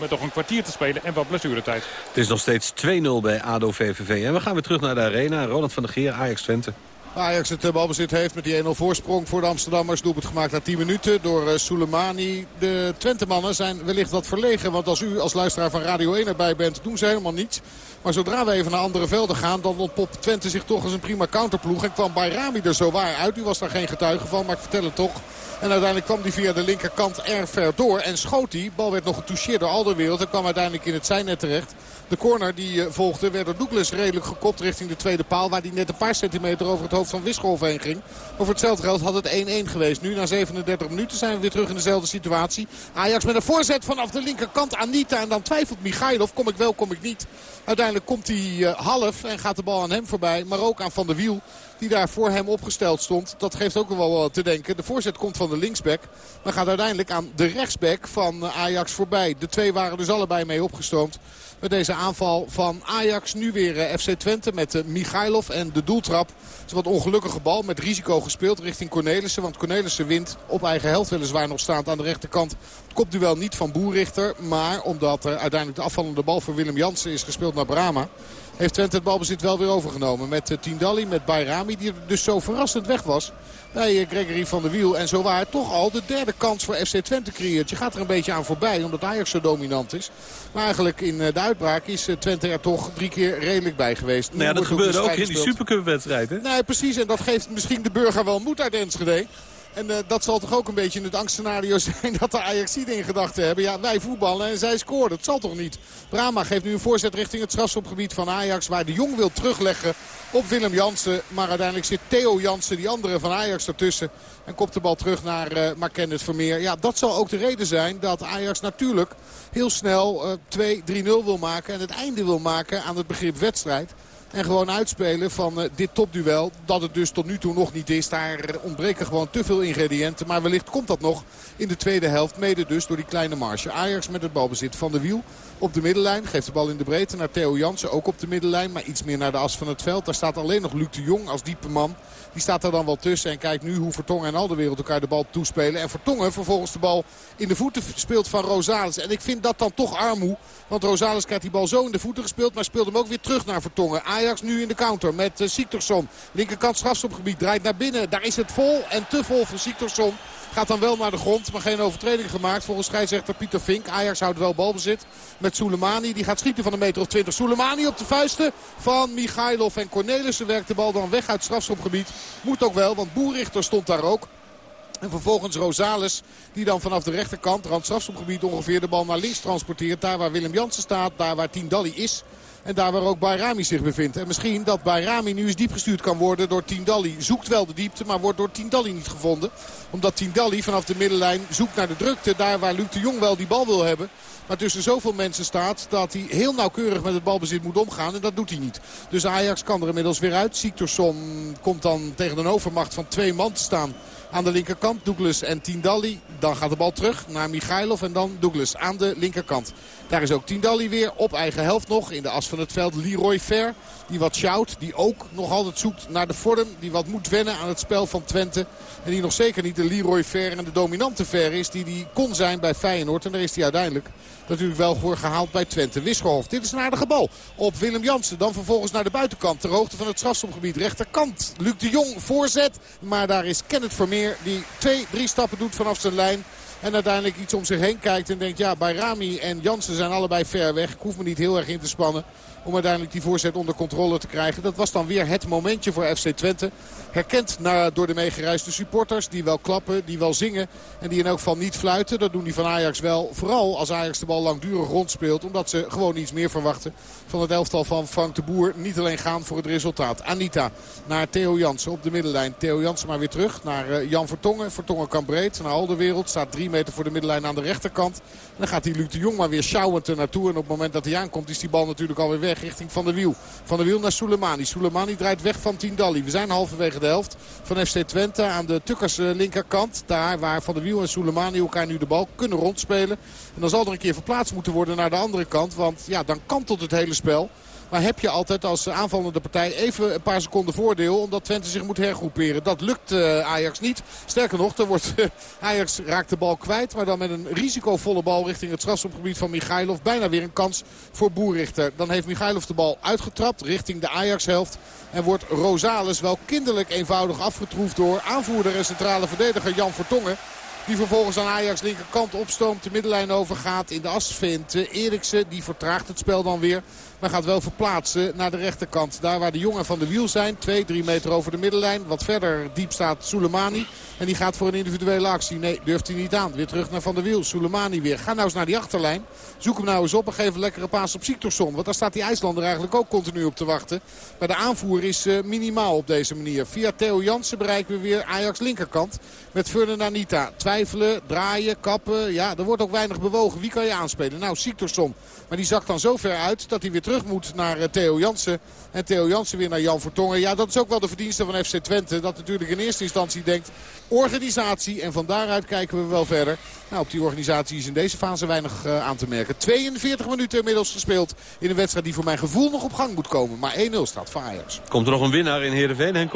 met nog een kwartier te spelen en wat blessuretijd. Het is nog steeds 2-0 bij ADO-VVV. En we gaan weer terug naar de arena. Roland van der Geer, Ajax Twente. Ajax het balbezit heeft met die 1-0 voorsprong voor de Amsterdammers. Doelpunt gemaakt na 10 minuten door uh, Soleimani. De Twente-mannen zijn wellicht wat verlegen. Want als u als luisteraar van Radio 1 erbij bent, doen ze helemaal niets. Maar zodra we even naar andere velden gaan, dan ontpopt Twente zich toch als een prima counterploeg. En kwam Bayrami er zo waar uit. U was daar geen getuige van, maar ik vertel het toch. En uiteindelijk kwam hij via de linkerkant erg ver door. En schoot hij. Bal werd nog getoucheerd door Alderwereld. En kwam uiteindelijk in het zijnet terecht. De corner die volgde werd door Douglas redelijk gekopt richting de tweede paal. Waar die net een paar centimeter over het hoofd van Wischolf heen ging. Over hetzelfde geld had het 1-1 geweest. Nu na 37 minuten zijn we weer terug in dezelfde situatie. Ajax met een voorzet vanaf de linkerkant. Anita en dan twijfelt Michailov. Kom ik wel, kom ik niet. Uiteindelijk komt hij half en gaat de bal aan hem voorbij. Maar ook aan Van der Wiel die daar voor hem opgesteld stond. Dat geeft ook wel wat te denken. De voorzet komt van de linksback. Maar gaat uiteindelijk aan de rechtsback van Ajax voorbij. De twee waren dus allebei mee opgestoomd. Met deze aanval van Ajax. Nu weer FC Twente met Michailov en de doeltrap. Het is een wat ongelukkige bal met risico gespeeld richting Cornelissen. Want Cornelissen wint op eigen helft weliswaar nog staand aan de rechterkant. Het kopduel niet van Boerrichter. Maar omdat er uiteindelijk de afvallende bal voor Willem Jansen is gespeeld naar Brama heeft Twente het balbezit wel weer overgenomen. Met Tindalli, met Bayrami, die dus zo verrassend weg was bij Gregory van der Wiel. En zo waar toch al de derde kans voor FC Twente creëert. Je gaat er een beetje aan voorbij, omdat Ajax zo dominant is. Maar eigenlijk in de uitbraak is Twente er toch drie keer redelijk bij geweest. Nou ja, dat gebeurde ook in die Supercup wedstrijd, hè? Nee, precies. En dat geeft misschien de burger wel moed uit Enschede. En uh, dat zal toch ook een beetje het angstscenario zijn dat de Ajaxiden in gedachten hebben. Ja, wij voetballen en zij scoren. Dat zal toch niet. Brama geeft nu een voorzet richting het strafschopgebied van Ajax. Waar de Jong wil terugleggen op Willem Jansen. Maar uiteindelijk zit Theo Jansen, die andere van Ajax, ertussen. En kopt de bal terug naar, uh, naar Kenneth Vermeer. Ja, dat zal ook de reden zijn dat Ajax natuurlijk heel snel uh, 2-3-0 wil maken. En het einde wil maken aan het begrip wedstrijd. En gewoon uitspelen van uh, dit topduel. Dat het dus tot nu toe nog niet is. Daar ontbreken gewoon te veel ingrediënten. Maar wellicht komt dat nog in de tweede helft. Mede dus door die kleine marge. Ajax met het balbezit van de wiel op de middenlijn. Geeft de bal in de breedte naar Theo Jansen. Ook op de middenlijn. Maar iets meer naar de as van het veld. Daar staat alleen nog Luc de Jong als diepe man. Die staat er dan wel tussen. En kijkt nu hoe Vertongen en al de wereld elkaar de bal toespelen. En Vertongen vervolgens de bal in de voeten speelt van Rosales. En ik vind dat dan toch armoe. Want Rosales krijgt die bal zo in de voeten gespeeld. Maar speelt hem ook weer terug naar Vertongen. Nu in de counter met uh, Siktorsson. Linkerkant strafstopgebied draait naar binnen. Daar is het vol en te vol voor Siktorsson. Gaat dan wel naar de grond, maar geen overtreding gemaakt. Volgens scheidsrechter Pieter Vink. Ajax houdt wel balbezit met Soleimani. Die gaat schieten van een meter of 20. Soleimani op de vuisten van Michailov en Cornelissen werkt de bal dan weg uit strafschopgebied. Moet ook wel, want Boerichter stond daar ook. En vervolgens Rosales die dan vanaf de rechterkant, rand strafschopgebied ongeveer, de bal naar links transporteert. Daar waar Willem Jansen staat, daar waar Tindalli is. En daar waar ook Bayrami zich bevindt. En misschien dat Bayrami nu eens diep gestuurd kan worden door Tindalli. Zoekt wel de diepte, maar wordt door Tindalli niet gevonden. Omdat Tindalli vanaf de middenlijn zoekt naar de drukte. Daar waar Luc de Jong wel die bal wil hebben. Maar tussen zoveel mensen staat dat hij heel nauwkeurig met het balbezit moet omgaan. En dat doet hij niet. Dus Ajax kan er inmiddels weer uit. Siktorsson komt dan tegen een overmacht van twee man te staan aan de linkerkant. Douglas en Tindalli. Dan gaat de bal terug naar Michailov en dan Douglas aan de linkerkant. Daar is ook Tindalli weer op eigen helft nog. In de as van het veld Leroy Fer. Die wat shout. Die ook nog altijd zoekt naar de vorm. Die wat moet wennen aan het spel van Twente. En die nog zeker niet de Leroy Fer en de dominante Fer is. Die die kon zijn bij Feyenoord. En daar is hij uiteindelijk natuurlijk wel voor gehaald bij Twente. Wisselhof. Dit is een aardige bal op Willem Jansen. Dan vervolgens naar de buitenkant. Ter hoogte van het strafstopgebied. Rechterkant. Luc de Jong voorzet. Maar daar is Kenneth Vermeer die twee, drie stappen doet vanaf zijn lijn. En uiteindelijk iets om zich heen kijkt en denkt... ja, Bayrami en Jansen zijn allebei ver weg. Ik hoef me niet heel erg in te spannen om uiteindelijk die voorzet onder controle te krijgen. Dat was dan weer het momentje voor FC Twente. Herkend naar, door de meegereisde supporters die wel klappen, die wel zingen en die in elk geval niet fluiten. Dat doen die van Ajax wel. Vooral als Ajax de bal langdurig rondspeelt. Omdat ze gewoon iets meer verwachten van het elftal van Frank de Boer. Niet alleen gaan voor het resultaat. Anita naar Theo Jansen op de middenlijn. Theo Jansen maar weer terug naar eh, Jan Vertongen. Vertongen kan breed naar Alderwereld. Staat drie meter voor de middenlijn aan de rechterkant. En dan gaat die Luc de Jong maar weer sjouwend er naartoe. En op het moment dat hij aankomt is die bal natuurlijk alweer weg richting Van de Wiel. Van de Wiel naar Soleimani. Soleimani draait weg van Tindalli. We zijn halverwege de helft van FC Twente aan de Tukkers linkerkant. Daar waar Van de Wiel en Soleimani elkaar nu de bal kunnen rondspelen. En dan zal er een keer verplaatst moeten worden naar de andere kant. Want ja, dan kantelt het hele spel. Maar heb je altijd als aanvallende partij even een paar seconden voordeel. Omdat Twente zich moet hergroeperen. Dat lukt uh, Ajax niet. Sterker nog, er wordt, uh, Ajax raakt de bal kwijt. Maar dan met een risicovolle bal richting het strafschopgebied van Michailov. Bijna weer een kans voor Boerrichter. Dan heeft Michailov de bal uitgetrapt richting de Ajax-helft. En wordt Rosales wel kinderlijk eenvoudig afgetroefd door aanvoerder en centrale verdediger Jan Vertongen. Die vervolgens aan Ajax linkerkant opstoomt. De middenlijn overgaat. In de as vindt Eriksen. Die vertraagt het spel dan weer. Maar gaat wel verplaatsen naar de rechterkant. Daar waar de jongen van de wiel zijn. Twee, drie meter over de middenlijn. Wat verder diep staat Soleimani. En die gaat voor een individuele actie. Nee, durft hij niet aan. Weer terug naar Van der Wiel. Soleimani weer. Ga nou eens naar die achterlijn. Zoek hem nou eens op en geef een lekkere paas op Siktorsson. Want daar staat die IJslander eigenlijk ook continu op te wachten. Maar de aanvoer is uh, minimaal op deze manier. Via Theo Jansen bereiken we weer Ajax linkerkant. Met Ferdinand Anita. Twijfelen, draaien, kappen. Ja, er wordt ook weinig bewogen. Wie kan je aanspelen? Nou, Siktorsson. Maar die zakt dan zo ver uit dat hij weer terug moet naar uh, Theo Jansen. En Theo Jansen weer naar Jan Vertongen. Ja, dat is ook wel de verdienste van FC Twente. Dat natuurlijk in eerste instantie denkt organisatie. En van daaruit kijken we wel verder. Nou, op die organisatie is in deze fase weinig uh, aan te merken. 42 minuten inmiddels gespeeld in een wedstrijd die voor mijn gevoel nog op gang moet komen. Maar 1-0 staat voor. Komt er nog een winnaar in Heerenveen, Henk?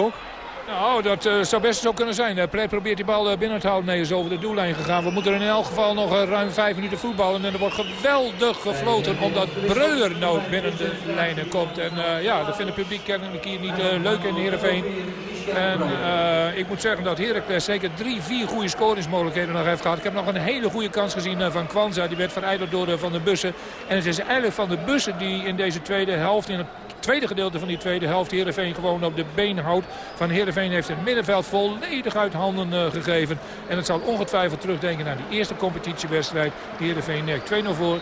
Nou, dat uh, zou best zo kunnen zijn. Uh, probeert die bal uh, binnen te houden. Nee, is over de doellijn gegaan. We moeten er in elk geval nog ruim vijf minuten voetballen. En er wordt geweldig gefloten omdat Breuer nou binnen de lijnen komt. En ja, dat vindt het publiek kennelijk hier niet leuk in Heerenveen. En ik moet zeggen dat Heracles zeker drie, vier goede scoringsmogelijkheden nog heeft gehad. Ik heb nog een hele goede kans gezien van Kwanza. Die werd verijdeld door Van de Bussen. En het is eigenlijk Van de Bussen die in deze tweede helft... in het tweede gedeelte van die tweede helft Heerenveen gewoon op de been houdt. Van Heerenveen heeft het middenveld volledig uit handen uh, gegeven. En het zal ongetwijfeld terugdenken naar die eerste competitiewedstrijd. Heerenveen nek 2-0 voor, 2-2,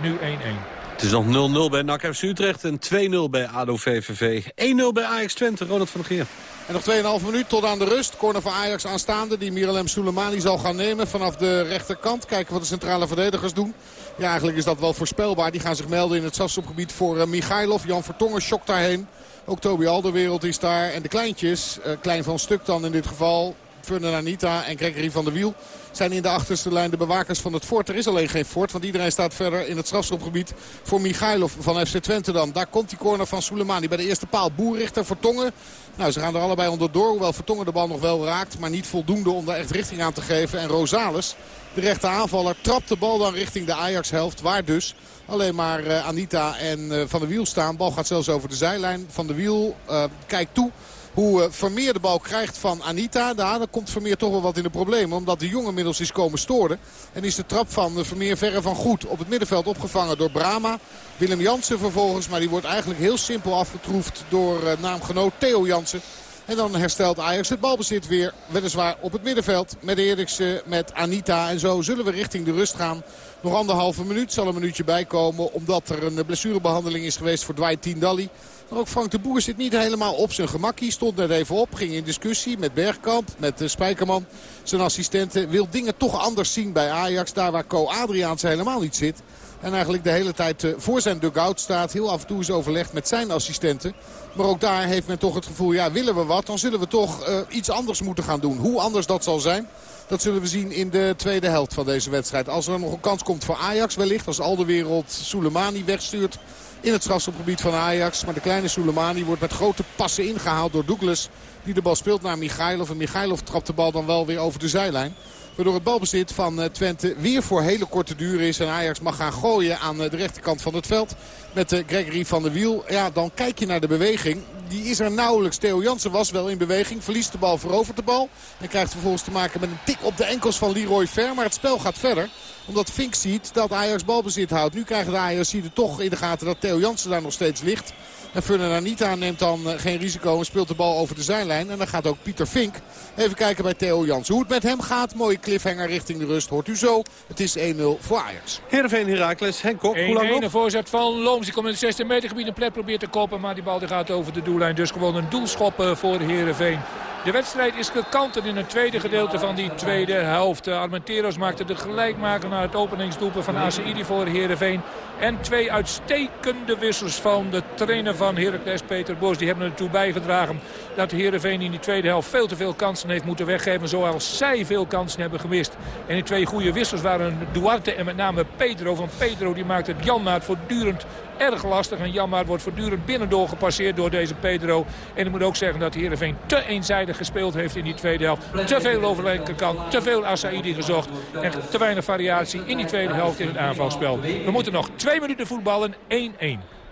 nu 1-1. Het is nog 0-0 bij NAC FC Utrecht en 2-0 bij ADO VVV. 1-0 bij Ajax Twente, Ronald van der Geer. En nog 2,5 minuut tot aan de rust. Corner van Ajax aanstaande die Miralem Soleimani zal gaan nemen vanaf de rechterkant. Kijken wat de centrale verdedigers doen. Ja, eigenlijk is dat wel voorspelbaar. Die gaan zich melden in het strafschopgebied voor uh, Michailov. Jan Vertongen shokt daarheen. Ook Toby Alderwereld is daar. En de kleintjes, uh, klein van stuk dan in dit geval... Ferdinand Anita en Gregory van der Wiel zijn in de achterste lijn de bewakers van het fort. Er is alleen geen fort, want iedereen staat verder in het strafschopgebied voor Michailov van FC Twente dan. Daar komt die corner van Soleimani bij de eerste paal. Boerrichter Vertongen. Nou, ze gaan er allebei onderdoor, hoewel Vertongen de bal nog wel raakt. Maar niet voldoende om daar echt richting aan te geven. En Rosales, de rechte aanvaller, trapt de bal dan richting de Ajax-helft. Waar dus alleen maar uh, Anita en uh, Van der Wiel staan. Bal gaat zelfs over de zijlijn. Van der Wiel uh, kijkt toe hoe uh, Vermeer de bal krijgt van Anita. Daar komt Vermeer toch wel wat in de problemen. Omdat de jongen inmiddels is komen storen. En is de trap van Vermeer verre van goed. Op het middenveld opgevangen door Brama. Willem Jansen vervolgens. Maar die wordt eigenlijk heel simpel afgetroefd door uh, naamgenoot Theo Jansen. En dan herstelt Ajax het balbezit weer. Weliswaar op het middenveld met Eriksen, met Anita. En zo zullen we richting de rust gaan. Nog anderhalve minuut zal een minuutje bijkomen. Omdat er een blessurebehandeling is geweest voor Dwight Tiendalli. Maar ook Frank de Boer zit niet helemaal op zijn gemak. Hij stond net even op, ging in discussie met Bergkamp, met uh, Spijkerman. Zijn assistenten wil dingen toch anders zien bij Ajax. Daar waar Co Adriaans helemaal niet zit. En eigenlijk de hele tijd uh, voor zijn dugout staat. Heel af en toe is overlegd met zijn assistenten. Maar ook daar heeft men toch het gevoel, ja willen we wat, dan zullen we toch uh, iets anders moeten gaan doen. Hoe anders dat zal zijn, dat zullen we zien in de tweede helft van deze wedstrijd. Als er nog een kans komt voor Ajax wellicht, als al de wereld Soleimani wegstuurt in het strafschopgebied van Ajax. Maar de kleine Soleimani wordt met grote passen ingehaald door Douglas. Die de bal speelt naar Michailov. En Michailov trapt de bal dan wel weer over de zijlijn. Waardoor het balbezit van Twente weer voor hele korte duur is. En Ajax mag gaan gooien aan de rechterkant van het veld. Met Gregory van der Wiel. Ja, dan kijk je naar de beweging. Die is er nauwelijks. Theo Jansen was wel in beweging. Verliest de bal, verovert de bal. En krijgt vervolgens te maken met een tik op de enkels van Leroy Ver. Maar het spel gaat verder. Omdat Fink ziet dat Ajax balbezit houdt. Nu krijgen de Ajax er toch in de gaten dat Theo Jansen daar nog steeds ligt. En Anita neemt dan geen risico en speelt de bal over de zijlijn. En dan gaat ook Pieter Fink even kijken bij Theo Jansen. Hoe het met hem gaat, mooie cliffhanger richting de rust. Hoort u zo. Het is 1-0 voor Ajax. Heerenveen Herakles, Henk Kok, hoe lang nog? Een voorzet van Looms. Die komt in het 16 meter gebied een plek probeert te koppen. Maar die bal die gaat over de doellijn. Dus gewoon een doelschop voor Heerenveen. De wedstrijd is gekanteld in het tweede gedeelte van die tweede helft. Armenteros maakte de gelijkmaker naar het openingsdoelpunt van Asaidi voor Heerenveen. En twee uitstekende wissels van de trainer van Heracles, Peter Bos. Die hebben ertoe bijgedragen dat Heerenveen in die tweede helft veel te veel kansen heeft moeten weggeven. Zoals zij veel kansen hebben gemist. En die twee goede wissels waren Duarte en met name Pedro. Van Pedro die maakt het Janmaat voortdurend erg lastig. En Janmaat wordt voortdurend binnendoor gepasseerd door deze Pedro. En ik moet ook zeggen dat Heerenveen te eenzijdig gespeeld heeft in die tweede helft. Te veel over linkerkant, te veel Asaidi gezocht. En te weinig variatie in die tweede helft in het aanvalspel. We moeten nog twee minuten voetballen, 1-1.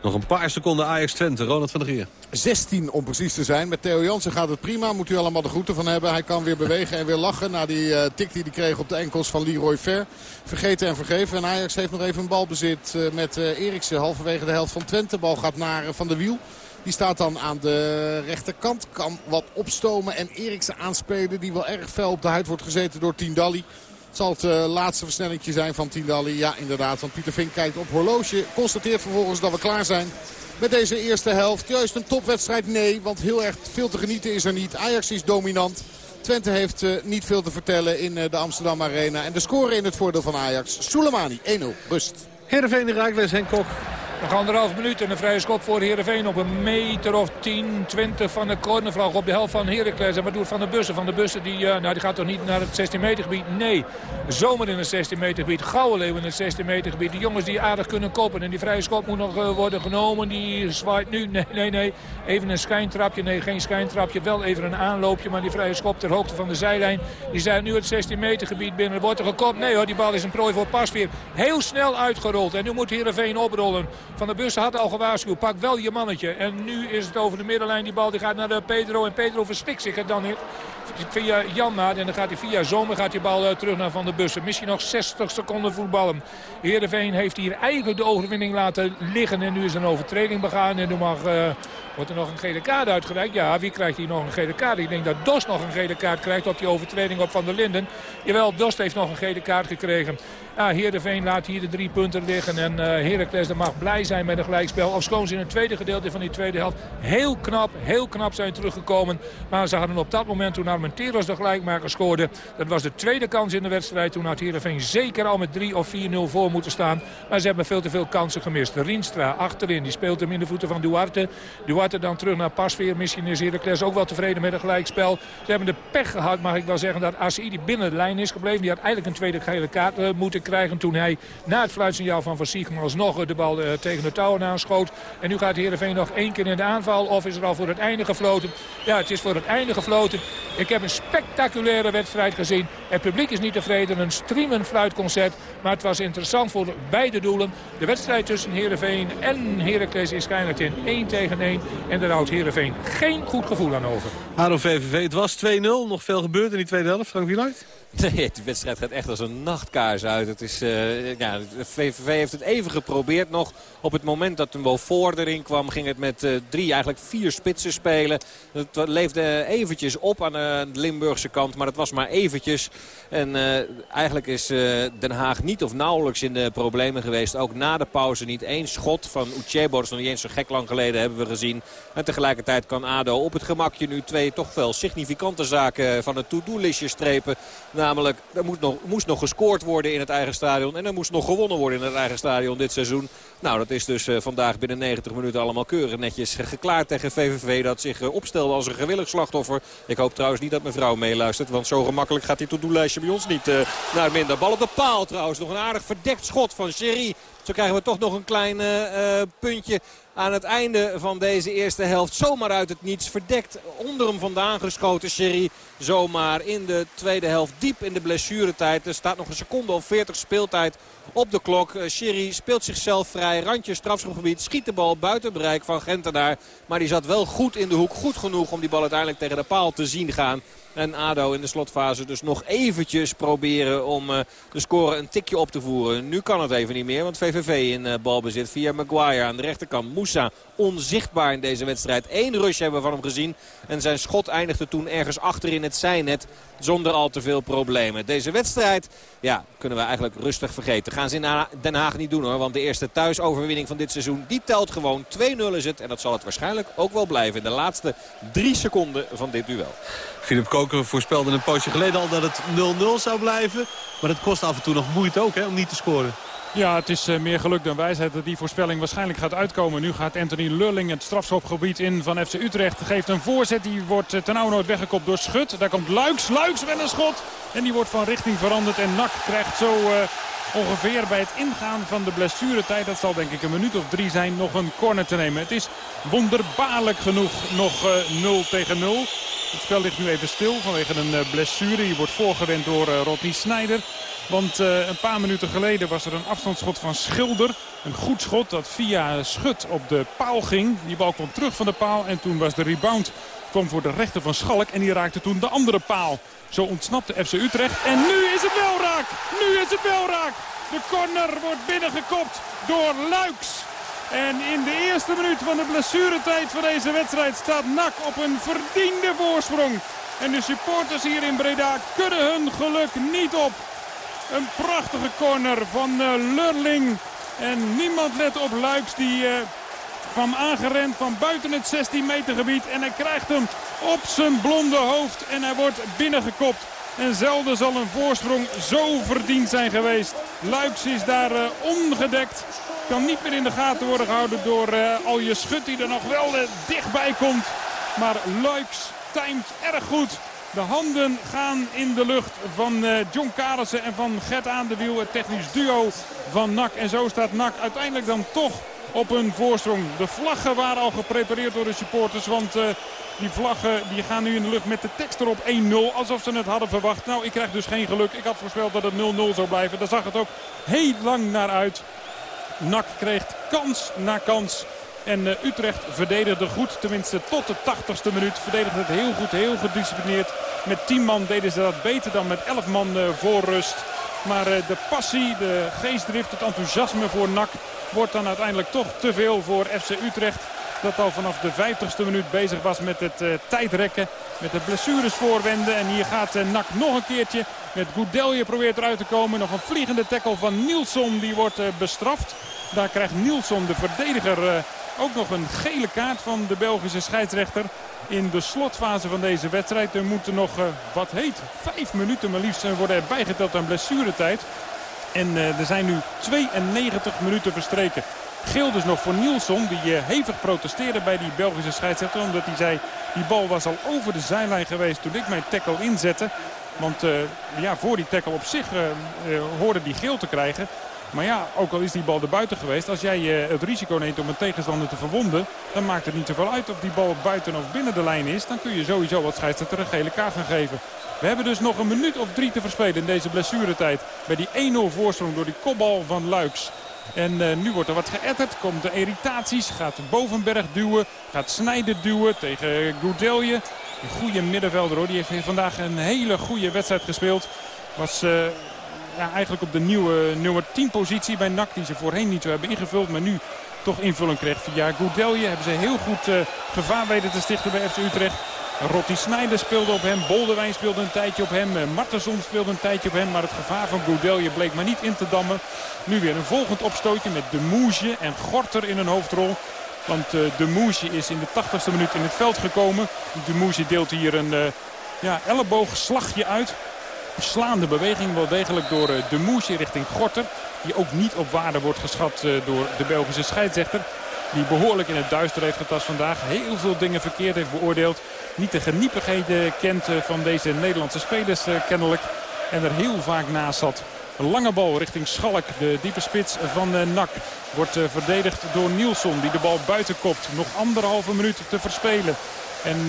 Nog een paar seconden Ajax Twente, Ronald van der Geer. 16 om precies te zijn. Met Theo Jansen gaat het prima. Moet u allemaal de groeten van hebben. Hij kan weer bewegen en weer lachen na die uh, tik die hij kreeg op de enkels van Leroy Ver. Vergeten en vergeven. En Ajax heeft nog even een balbezit uh, met uh, Eriksen halverwege de helft van Twente. Bal gaat naar Van de Wiel. Die staat dan aan de rechterkant. Kan wat opstomen en Eriksen aanspelen. Die wel erg fel op de huid wordt gezeten door Tindalli. Zal het uh, laatste versnellingje zijn van Tindalli. Ja, inderdaad. Want Pieter Vink kijkt op horloge. Constateert vervolgens dat we klaar zijn met deze eerste helft. Juist een topwedstrijd? Nee, want heel erg veel te genieten is er niet. Ajax is dominant. Twente heeft uh, niet veel te vertellen in uh, de Amsterdam Arena. En de score in het voordeel van Ajax. Soleimani, 1-0. Rust. Heerenveen, Raakles, Henk Kok. Nog anderhalf minuut en een vrije schop voor Heerenveen op een meter of 10, 20 van de cornervlag op de helft van Heracles. En wat doet Van de Bussen? Van de Bussen die, uh, nou, die gaat toch niet naar het 16 meter gebied? Nee, zomer in het 16 meter gebied. Gouwenleeuw in het 16 meter gebied. Die jongens die aardig kunnen koppen. En die vrije schop moet nog uh, worden genomen. Die zwaait nu. Nee, nee, nee. Even een schijntrapje. Nee, geen schijntrapje. Wel even een aanloopje. Maar die vrije schop ter hoogte van de zijlijn. Die zijn nu het 16 meter gebied binnen. Wordt er gekopt? Nee hoor, die bal is een prooi voor Pasveer. Heel snel uitgerold. En nu moet Heerenveen oprollen. Van de Bussen had al gewaarschuwd. Pak wel je mannetje. En nu is het over de middenlijn. Die bal die gaat naar de Pedro. En Pedro verstikt zich er dan in. Via Janmaat. En dan gaat hij via Zomer gaat die bal uh, terug naar Van der Bussen. Misschien nog 60 seconden voetballen. Heerenveen heeft hier eigenlijk de overwinning laten liggen. En nu is een overtreding begaan. En nu mag... Uh, Wordt er nog een gele kaart uitgereikt? Ja, wie krijgt hier nog een gele kaart? Ik denk dat Dost nog een gele kaart krijgt op die overtreding op Van der Linden. Jawel, Dost heeft nog een gele kaart gekregen. Ja, Heerenveen laat hier de drie punten liggen. En uh, Heracles mag blij blij zijn met een gelijkspel. Ofschoon ze in het tweede gedeelte van die tweede helft heel knap, heel knap zijn teruggekomen. Maar ze hadden op dat moment toen Armenteros de gelijkmaker scoorde. Dat was de tweede kans in de wedstrijd. Toen had Heerenveen zeker al met 3 of 4-0 voor moeten staan. Maar ze hebben veel te veel kansen gemist. Rienstra achterin, die speelt hem in de voeten van Duarte. Duarte dan terug naar Pasveer. Misschien is Heracles ook wel tevreden met een gelijkspel. Ze hebben de pech gehad, mag ik wel zeggen, dat Asaidi binnen de lijn is gebleven. Die had eigenlijk een tweede gele kaart uh, moeten krijgen toen hij na het fluitsignaal van Van Siegen alsnog de bal uh, tegen de touwen aanschoot. En nu gaat Heerenveen nog één keer in de aanval. Of is er al voor het einde gefloten? Ja, het is voor het einde gefloten. Ik heb een spectaculaire wedstrijd gezien. Het publiek is niet tevreden. Een streamend fluitconcert. Maar het was interessant voor beide doelen. De wedstrijd tussen Heerenveen en Heracles is schijnlijk in 1 tegen 1. En daar houdt Heerenveen geen goed gevoel aan over. Haro VVV, het was 2-0. Nog veel gebeurd in die tweede helft. Frank Wieluid? Nee, de wedstrijd gaat echt als een nachtkaars uit. Het is, uh, ja, de VVV heeft het even geprobeerd nog. Op het moment dat voor erin kwam ging het met uh, drie, eigenlijk vier spitsen spelen. Het leefde eventjes op aan de Limburgse kant, maar het was maar eventjes. En eigenlijk is Den Haag niet of nauwelijks in de problemen geweest. Ook na de pauze niet één schot van Uchebo. Dat is nog niet eens zo gek lang geleden hebben we gezien. En tegelijkertijd kan ADO op het gemakje nu twee toch wel significante zaken van het to-do-listje strepen. Namelijk, er moet nog, moest nog gescoord worden in het eigen stadion. En er moest nog gewonnen worden in het eigen stadion dit seizoen. Nou, dat is dus uh, vandaag binnen 90 minuten allemaal keurig netjes geklaard tegen VVV. Dat zich uh, opstelde als een gewillig slachtoffer. Ik hoop trouwens niet dat mevrouw meeluistert. Want zo gemakkelijk gaat die to-do-lijstje bij ons niet uh, naar minder. Bal op de paal trouwens. Nog een aardig verdekt schot van Sherry. Zo krijgen we toch nog een klein puntje aan het einde van deze eerste helft. Zomaar uit het niets verdekt. Onder hem vandaan geschoten Sherry. Zomaar in de tweede helft diep in de blessuretijd. Er staat nog een seconde of 40 speeltijd op de klok. Sherry speelt zichzelf vrij. Randje strafschopgebied. Schiet de bal buiten bereik van Gentenaar. Maar die zat wel goed in de hoek. Goed genoeg om die bal uiteindelijk tegen de paal te zien gaan. En ADO in de slotfase dus nog eventjes proberen om uh, de score een tikje op te voeren. Nu kan het even niet meer, want VVV in uh, balbezit via Maguire aan de rechterkant. Moussa onzichtbaar in deze wedstrijd. Eén rush hebben we van hem gezien. En zijn schot eindigde toen ergens achter in het zijnet. Zonder al te veel problemen. Deze wedstrijd ja, kunnen we eigenlijk rustig vergeten. Gaan ze in Den Haag niet doen hoor. Want de eerste thuisoverwinning van dit seizoen die telt gewoon. 2-0 is het. En dat zal het waarschijnlijk ook wel blijven in de laatste drie seconden van dit duel. Koker voorspelde een poosje geleden al dat het 0-0 zou blijven. Maar het kost af en toe nog moeite ook hè, om niet te scoren. Ja, het is meer geluk dan wijsheid dat die voorspelling waarschijnlijk gaat uitkomen. Nu gaat Anthony Lulling het strafschopgebied in van FC Utrecht. Geeft een voorzet, die wordt ten nooit weggekopt door Schut. Daar komt Luiks, Luiks met een schot. En die wordt van richting veranderd. En Nak krijgt zo uh, ongeveer bij het ingaan van de blessuretijd... dat zal denk ik een minuut of drie zijn, nog een corner te nemen. Het is wonderbaarlijk genoeg nog uh, 0 tegen 0. Het spel ligt nu even stil vanwege een uh, blessure. Die wordt voorgewend door Rodney Snijder. Want een paar minuten geleden was er een afstandsschot van Schilder. Een goed schot dat via Schut op de paal ging. Die bal kwam terug van de paal en toen was de rebound kwam voor de rechter van Schalk. En die raakte toen de andere paal. Zo ontsnapte FC Utrecht. En nu is het wel raak. Nu is het wel raak. De corner wordt binnengekopt door Luiks. En in de eerste minuut van de blessuretijd van deze wedstrijd staat NAC op een verdiende voorsprong. En de supporters hier in Breda kunnen hun geluk niet op. Een prachtige corner van uh, Lurling. En niemand let op Luiks die uh, kwam aangerend van buiten het 16 meter gebied. En hij krijgt hem op zijn blonde hoofd en hij wordt binnengekopt. En zelden zal een voorsprong zo verdiend zijn geweest. Luiks is daar uh, ongedekt. Kan niet meer in de gaten worden gehouden door al je schut die er nog wel dichtbij komt. Maar Luiks timed erg goed. De handen gaan in de lucht van uh, John Karelsen en van Gert aan de. Het technisch duo van NAC. En zo staat NAC uiteindelijk dan toch op een voorsprong. De vlaggen waren al geprepareerd door de supporters. Want uh, die vlaggen die gaan nu in de lucht met de tekst erop 1-0. Alsof ze het hadden verwacht. Nou, ik krijg dus geen geluk. Ik had voorspeld dat het 0-0 zou blijven. Daar zag het ook heel lang naar uit. NAC kreeg kans na kans. En uh, Utrecht verdedigde goed, tenminste tot de 80ste minuut. Verdedigde het heel goed, heel gedisciplineerd. Met 10 man deden ze dat beter dan met 11 man uh, voor rust. Maar uh, de passie, de geestdrift, het enthousiasme voor NAC wordt dan uiteindelijk toch te veel voor FC Utrecht. Dat al vanaf de 50ste minuut bezig was met het uh, tijdrekken. Met de blessures voorwenden. En hier gaat uh, Nak nog een keertje. Met Goudelje probeert eruit te komen. Nog een vliegende tackle van Nielsen. Die wordt bestraft. Daar krijgt Nielsen, de verdediger, eh, ook nog een gele kaart van de Belgische scheidsrechter. In de slotfase van deze wedstrijd. Er moeten nog, uh, wat heet, vijf minuten maar liefst worden erbij geteld aan blessuretijd. En er zijn nu 92 minuten verstreken. Geel dus nog voor Nielsen. Die hevig protesteerde bij die Belgische scheidsrechter. Omdat hij zei, die bal was al over de zijlijn geweest toen ik mijn tackle inzette. Want ja, voor die tackle op zich hoorde die geel te krijgen. Maar ja, ook al is die bal er buiten geweest. Als jij het risico neemt om een tegenstander te verwonden. Dan maakt het niet zoveel uit of die bal buiten of binnen de lijn is. Dan kun je sowieso wat scheidsrechter een gele kaart gaan geven. We hebben dus nog een minuut of drie te verspelen in deze blessuretijd. Bij die 1-0 voorsprong door die kopbal van Luiks. En uh, nu wordt er wat geëtterd. Komt de irritaties. Gaat Bovenberg duwen. Gaat Snijden duwen tegen Goudelje. Een goede middenvelder hoor. Die heeft vandaag een hele goede wedstrijd gespeeld. Was uh, ja, eigenlijk op de nieuwe nummer 10 positie bij NAC. Die ze voorheen niet zo hebben ingevuld. Maar nu toch invulling kreeg via Goudelje. Hebben ze heel goed uh, gevaar weten te stichten bij FC Utrecht. Rotti Snijder speelde op hem. Boldewijn speelde een tijdje op hem. Martenson speelde een tijdje op hem. Maar het gevaar van Goudelje bleek maar niet in te dammen. Nu weer een volgend opstootje met De Moesje en Gorter in een hoofdrol. Want uh, De Moesje is in de 80ste minuut in het veld gekomen. De Moesje deelt hier een ja, elleboogslagje uit. Slaande beweging wel degelijk door uh, De Moesje richting Gorter. Die ook niet op waarde wordt geschat door de Belgische scheidsrechter. Die behoorlijk in het duister heeft getast vandaag. Heel veel dingen verkeerd heeft beoordeeld. Niet de geniepigheden kent van deze Nederlandse spelers kennelijk. En er heel vaak naast zat. Een lange bal richting Schalk, de diepe spits van NAC. Wordt verdedigd door Nielsen die de bal buiten kopt. Nog anderhalve minuut te verspelen. En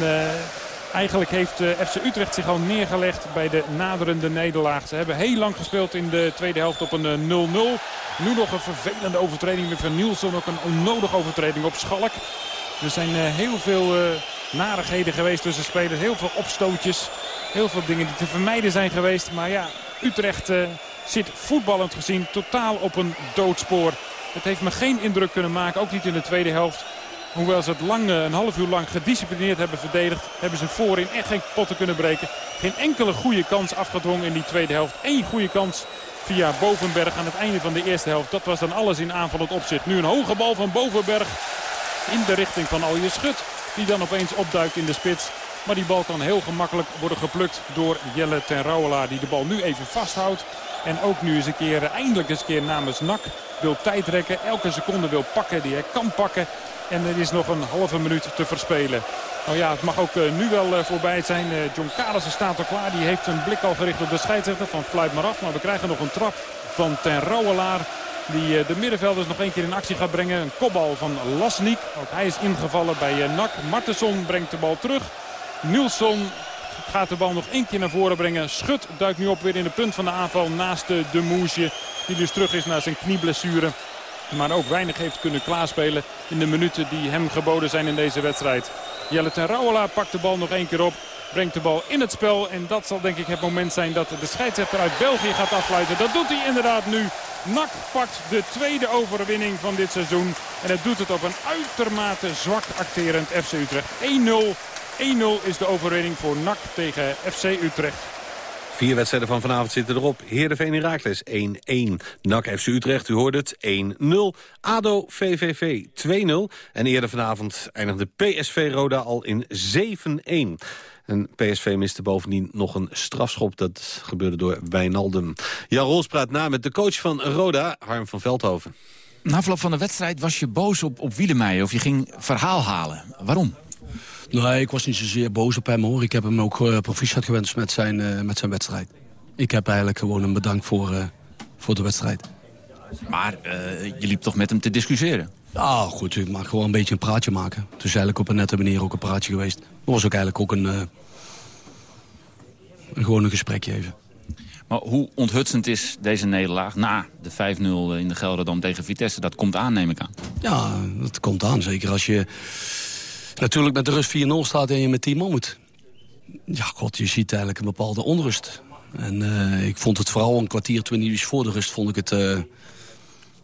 eigenlijk heeft FC Utrecht zich al neergelegd bij de naderende nederlaag. Ze hebben heel lang gespeeld in de tweede helft op een 0-0. Nu nog een vervelende overtreding weer van Nielsen. Ook een onnodige overtreding op Schalk. Er zijn heel veel narigheden geweest tussen spelers. Heel veel opstootjes. Heel veel dingen die te vermijden zijn geweest. Maar ja, Utrecht zit voetballend gezien totaal op een doodspoor. Het heeft me geen indruk kunnen maken, ook niet in de tweede helft. Hoewel ze het lang, een half uur lang gedisciplineerd hebben verdedigd... hebben ze voorin echt geen potten kunnen breken. Geen enkele goede kans afgedwongen in die tweede helft. Eén goede kans via Bovenberg aan het einde van de eerste helft. Dat was dan alles in aanvallend opzet. Nu een hoge bal van Bovenberg in de richting van Alje Schut. Die dan opeens opduikt in de spits. Maar die bal kan heel gemakkelijk worden geplukt door Jelle ten Rouwelaar. Die de bal nu even vasthoudt. En ook nu eens een keer, eindelijk eens een keer namens NAC wil tijd rekken. Elke seconde wil pakken die hij kan pakken. En er is nog een halve minuut te verspelen. Nou ja, het mag ook uh, nu wel uh, voorbij zijn. Uh, John Carlsen staat al klaar. Die heeft een blik al gericht op de scheidsrechter van fluit maar af. Maar we krijgen nog een trap van Ten Rouwelaar. Die de middenvelders nog één keer in actie gaat brengen. Een kopbal van Lasnik. Ook hij is ingevallen bij NAC. Martensson brengt de bal terug. Nielsen gaat de bal nog één keer naar voren brengen. Schut duikt nu op weer in de punt van de aanval naast de Moesje. Die dus terug is naar zijn knieblessure. Maar ook weinig heeft kunnen klaarspelen in de minuten die hem geboden zijn in deze wedstrijd. Jelle ten pakt de bal nog één keer op. Brengt de bal in het spel. En dat zal denk ik het moment zijn dat de scheidsrechter uit België gaat afsluiten. Dat doet hij inderdaad nu. NAC pakt de tweede overwinning van dit seizoen. En het doet het op een uitermate zwak acterend FC Utrecht. 1-0 1-0 is de overwinning voor NAC tegen FC Utrecht. Vier wedstrijden van vanavond zitten erop. Heerenveen Herakles 1-1. NAC FC Utrecht, u hoort het, 1-0. ADO VVV 2-0. En eerder vanavond eindigde PSV Roda al in 7-1. En PSV miste bovendien nog een strafschop. Dat gebeurde door Wijnaldum. Jan Roos praat na met de coach van Roda, Harm van Veldhoven. Na afloop van de wedstrijd was je boos op, op Wiedemeijer of je ging verhaal halen. Waarom? Nee, ik was niet zozeer boos op hem hoor. Ik heb hem ook uh, proficiat gewenst met zijn, uh, met zijn wedstrijd. Ik heb eigenlijk gewoon hem bedankt voor, uh, voor de wedstrijd. Maar je liep toch met hem te discussiëren? Ah, goed, ik mag gewoon een beetje een praatje maken. Het is eigenlijk op een nette manier ook een praatje geweest. Het was ook eigenlijk ook een, een gewoon een gesprekje even. Maar hoe onthutsend is deze nederlaag na de 5-0 in de Gelderdam tegen Vitesse? Dat komt aan, neem ik aan. Ja, dat komt aan. Zeker als je natuurlijk met de rust 4-0 staat en je met 10 man moet. Ja, god, je ziet eigenlijk een bepaalde onrust. En uh, ik vond het vooral een kwartier, 20 minuutjes voor de rust... vond ik het, uh,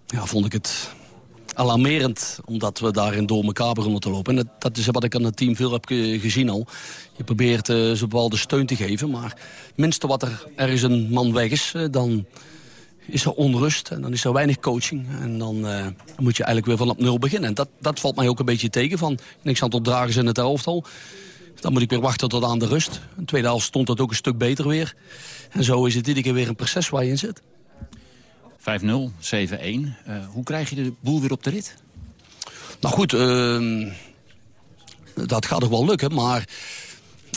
ja, vond ik het alarmerend, omdat we daarin door elkaar begonnen te lopen. En dat, is wat ik aan het team veel heb gezien al. Je probeert uh, ze bepaalde steun te geven, maar minste wat er, er is een man weg is... dan, is er onrust en dan is er weinig coaching. En dan moet je eigenlijk weer van op nul beginnen. En dat, dat valt mij ook een beetje tegen van niks aan het opdragen in het elftal. Dan moet ik weer wachten tot aan de rust. In de tweede helft stond dat ook een stuk beter weer. En zo is het iedere keer weer een proces waar je in zit. 5-0, 7-1. Uh, hoe krijg je de boel weer op de rit? Nou goed, uh, dat gaat toch wel lukken, maar...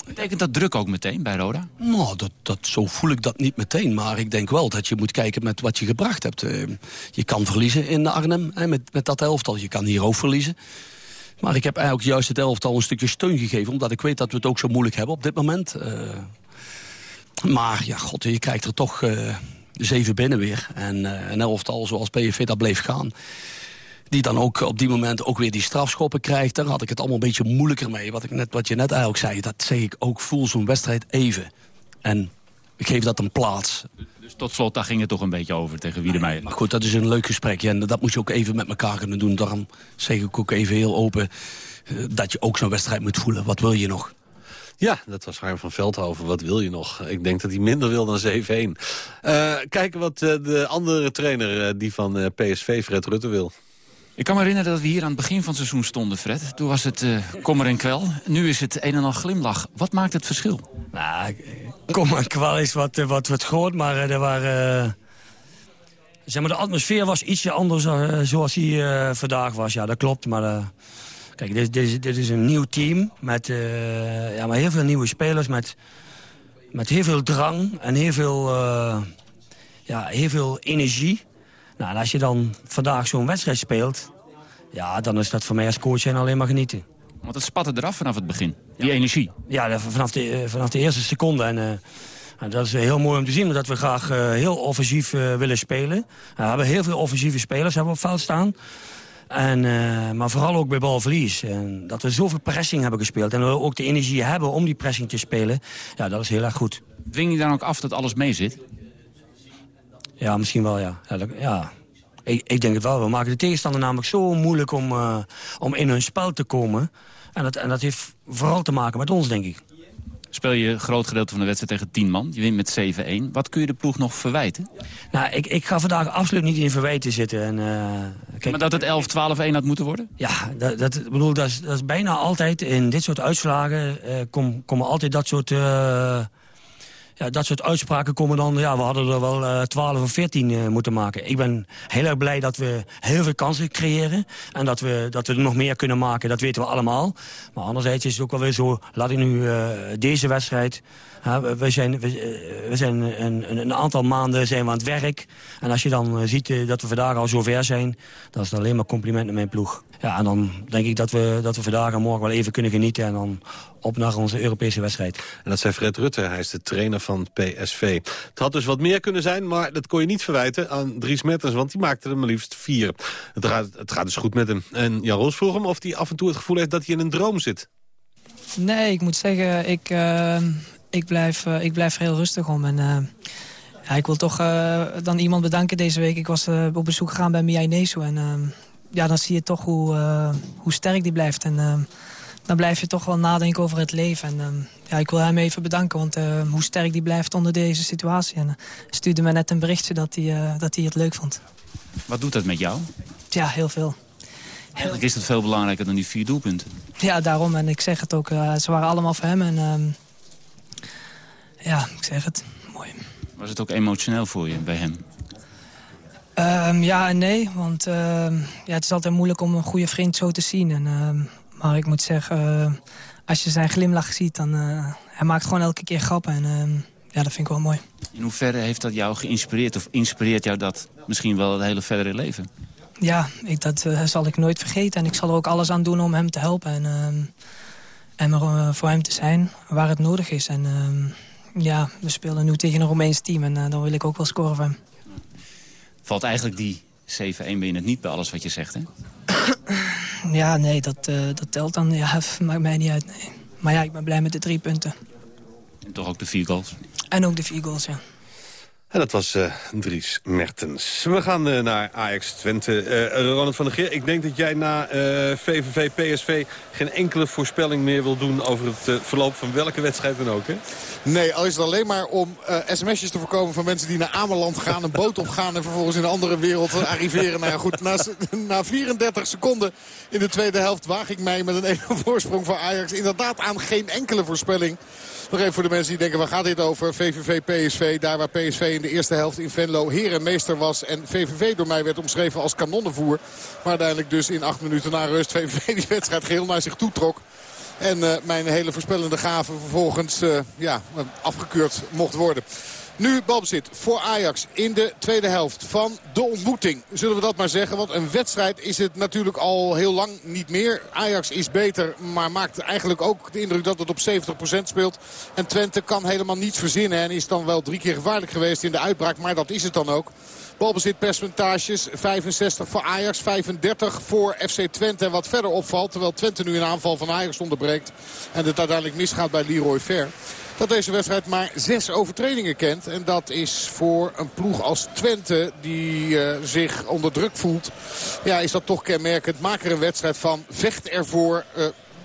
Betekent dat druk ook meteen bij Roda? Nou, dat, dat, zo voel ik dat niet meteen. Maar ik denk wel dat je moet kijken met wat je gebracht hebt. Uh, je kan verliezen in Arnhem hè, met, met dat elftal. Je kan hier ook verliezen. Maar ik heb eigenlijk juist het elftal een stukje steun gegeven... omdat ik weet dat we het ook zo moeilijk hebben op dit moment. Uh, maar ja, god, je krijgt er toch uh, zeven binnen weer. En een elftal zoals PSV dat bleef gaan. Die dan ook op die moment ook weer die strafschoppen krijgt. Daar had ik het allemaal een beetje moeilijker mee. Wat, ik net, wat je net eigenlijk zei, dat zeg ik ook. Voel zo'n wedstrijd even. En ik geef dat een plaats. Dus tot slot, daar ging het toch een beetje over tegen Wiedemeijer. Maar goed, dat is een leuk gesprek. En dat moet je ook even met elkaar kunnen doen. Daarom zeg ik ook even heel open... dat je ook zo'n wedstrijd moet voelen. Wat wil je nog? Ja, dat was Harm van Veldhoven. Wat wil je nog? Ik denk dat hij minder wil dan 7-1. Uh, kijken wat uh, de andere trainer, die van PSV, Fred Rutte, wil. Ik kan me herinneren dat we hier aan het begin van het seizoen stonden, Fred. Toen was het uh, kommer en kwel. Nu is het een en al glimlach. Wat maakt het verschil? Nou, kommer en kwel is wat, wat, wat groot, maar er waren... zeg maar, de atmosfeer was ietsje anders uh, zoals die vandaag was. Ja, dat klopt, maar... Kijk, dit, dit, dit, is een nieuw team met, ja, maar heel veel nieuwe spelers... met, met heel veel drang en heel veel, ja, heel veel energie. Nou, en als je dan vandaag zo'n wedstrijd speelt... ja, dan is dat voor mij als coach en alleen maar genieten. Want het spatte eraf vanaf het begin, die ja. energie. Ja, vanaf de, vanaf de eerste seconde. En, uh, en dat is heel mooi om te zien, omdat we graag heel offensief willen spelen. we hebben heel veel offensieve spelers hebben op veld staan... En, maar vooral ook bij balverlies. En dat we zoveel pressing hebben gespeeld. En we ook de energie hebben om die pressing te spelen. Ja, dat is heel erg goed. Dwing je dan ook af dat alles mee zit? Ja, misschien wel, ja. Ja, dat, ja. Ik, ik, denk het wel. We maken de tegenstander namelijk zo moeilijk om, uh, om in hun spel te komen. En dat, en dat heeft vooral te maken met ons, denk ik. Speel je een groot gedeelte van de wedstrijd tegen 10 man. Je wint met 7-1. Wat kun je de ploeg nog verwijten? Nou, ik, ik ga vandaag absoluut niet in verwijten zitten. En, uh, kijk, maar dat het 11-12-1 had moeten worden? Ja, dat, dat, bedoel, dat, is, dat is bijna altijd in dit soort uitslagen... Uh, komen kom altijd dat soort... Ja, dat soort uitspraken komen dan... Ja, we hadden er wel uh, 12 of 14 uh, moeten maken. Ik ben heel erg blij dat we heel veel kansen creëren. En dat we, dat we er nog meer kunnen maken, dat weten we allemaal. Maar anderzijds is het ook wel weer zo... Laat ik nu uh, deze wedstrijd... we, zijn, we, zijn een, een, aantal maanden zijn we aan het werk. En als je dan ziet dat we vandaag al zover zijn... dan is het alleen maar compliment naar mijn ploeg. Ja, en dan denk ik dat we, dat we vandaag en morgen wel even kunnen genieten... en dan op naar onze Europese wedstrijd. En dat zei Fred Rutte, hij is de trainer van PSV. Het had dus wat meer kunnen zijn, maar dat kon je niet verwijten aan Dries Mertens... want die maakte er maar liefst vier. Het gaat, het gaat dus goed met hem. En Jan Roos vroeg hem of hij af en toe het gevoel heeft dat hij in een droom zit. Nee, ik moet zeggen, ik, uh, ik, blijf, uh, ik blijf er heel rustig om. En, uh, ja, ik wil toch dan iemand bedanken deze week. Ik was op bezoek gegaan bij Mia Nesu en ja, dan zie je toch hoe, uh, hoe sterk die blijft. En uh, dan blijf je toch wel nadenken over het leven. En uh, ja, ik wil hem even bedanken, want hoe sterk die blijft onder deze situatie. En stuurde me net een berichtje dat hij, dat hij het leuk vond. Wat doet dat met jou? Ja, heel veel. Eigenlijk is dat veel belangrijker dan die vier doelpunten. Ja, daarom. En ik zeg het ook, ze waren allemaal voor hem. En ehm, ja, ik zeg het, mooi. Was het ook emotioneel voor je bij hem? Um, ja en nee, want uh, ja, het is altijd moeilijk om een goede vriend zo te zien. En, uh, maar ik moet zeggen, uh, als je zijn glimlach ziet, dan uh, hij maakt gewoon elke keer grappen. En ehm, ja, dat vind ik wel mooi. In hoeverre heeft dat jou geïnspireerd of inspireert jou dat misschien wel het hele verdere leven? Ja, ik, dat zal ik nooit vergeten. En ik zal er ook alles aan doen om hem te helpen. En, en er voor hem te zijn waar het nodig is. En ja, we spelen nu tegen een Romeins team en dan wil ik ook wel scoren van hem valt eigenlijk die 7-1 ben het niet bij alles wat je zegt, hè? Ja, nee, dat, uh, dat telt dan. Ja, maakt mij niet uit, nee. Maar ja, ik ben blij met de drie punten. En toch ook de vier goals? En ook de vier goals, ja. En dat was uh, Dries Mertens. We gaan uh, naar Ajax Twente. Uh, Ronald van der Geer, ik denk dat jij na VVV PSV... geen enkele voorspelling meer wil doen over het verloop van welke wedstrijd dan ook, hè? Nee, al is het alleen maar om sms'jes te voorkomen van mensen die naar Ameland gaan... een boot opgaan en vervolgens in een andere wereld arriveren. nou ja, goed, na, na 34 seconden in de tweede helft waag ik mij met een ene voorsprong van Ajax... inderdaad aan geen enkele voorspelling. Nog even voor de mensen die denken, waar gaat dit over? VVV, PSV, daar waar PSV in de eerste helft in Venlo heer en meester was. En VVV door mij werd omschreven als kanonnenvoer. Maar uiteindelijk dus in acht minuten na rust VVV die wedstrijd geheel naar zich toe trok. En uh, mijn hele voorspellende gave vervolgens uh, ja, afgekeurd mocht worden. Nu balbezit voor Ajax in de tweede helft van de ontmoeting. Zullen we dat maar zeggen. Want een wedstrijd is het natuurlijk al heel lang niet meer. Ajax is beter, maar maakt eigenlijk ook de indruk dat het op 70% speelt. En Twente kan helemaal niets verzinnen. En is dan wel drie keer gevaarlijk geweest in de uitbraak. Maar dat is het dan ook. Balbezitpercentages 65 voor Ajax, 35 voor FC Twente. En wat verder opvalt, terwijl Twente nu een aanval van Ajax onderbreekt. En het uiteindelijk misgaat bij Leroy Fer dat deze wedstrijd maar zes overtredingen kent. En dat is voor een ploeg als Twente die uh, zich onder druk voelt. Ja, is dat toch kenmerkend. Maak er een wedstrijd van. Vecht ervoor. Uh,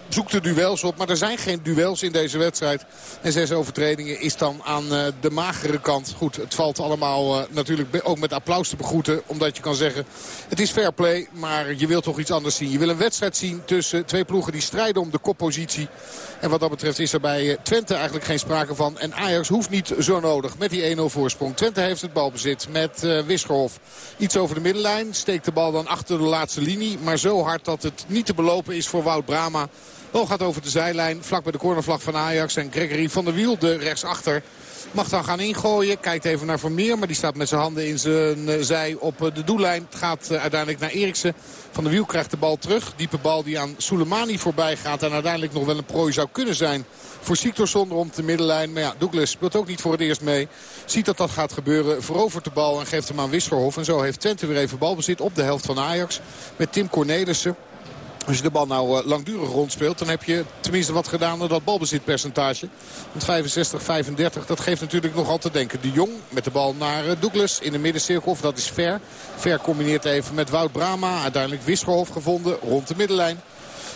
zoekt de duels op. Maar er zijn geen duels in deze wedstrijd. En zes overtredingen is dan aan uh, de magere kant. Goed, het valt allemaal natuurlijk ook met applaus te begroeten. Omdat je kan zeggen, het is fair play. Maar je wilt toch iets anders zien. Je wil een wedstrijd zien tussen twee ploegen die strijden om de koppositie. En wat dat betreft is er bij Twente eigenlijk geen sprake van. En Ajax hoeft niet zo nodig met die 1-0 voorsprong. Twente heeft het balbezit met uh. Iets over de middenlijn. Steekt de bal dan achter de laatste linie. Maar zo hard dat het niet te belopen is voor Wout Brama. Bal gaat over de zijlijn, vlak bij de cornervlag van Ajax. En Gregory van der Wiel, de rechtsachter, mag dan gaan ingooien. Kijkt even naar Vermeer, maar die staat met zijn handen in zijn zij op de doellijn. Het gaat uiteindelijk naar Eriksen. Van der Wiel krijgt de bal terug. Diepe bal die aan Soleimani voorbij gaat. En uiteindelijk nog wel een prooi zou kunnen zijn voor Siktorsson rond de middenlijn. Maar ja, Douglas speelt ook niet voor het eerst mee. Ziet dat dat gaat gebeuren. Verovert de bal en geeft hem aan Wisserhof. En zo heeft Twente weer even balbezit op de helft van Ajax. Met Tim Cornelissen. Als je de bal nou langdurig rondspeelt, dan heb je tenminste wat gedaan aan dat balbezitpercentage. Want 65-35, dat geeft natuurlijk nogal te denken. De Jong met de bal naar Douglas in de middencirkel, of dat is Ver. Ver combineert even met Wout Brama. Uiteindelijk Wisgerhof gevonden rond de middenlijn.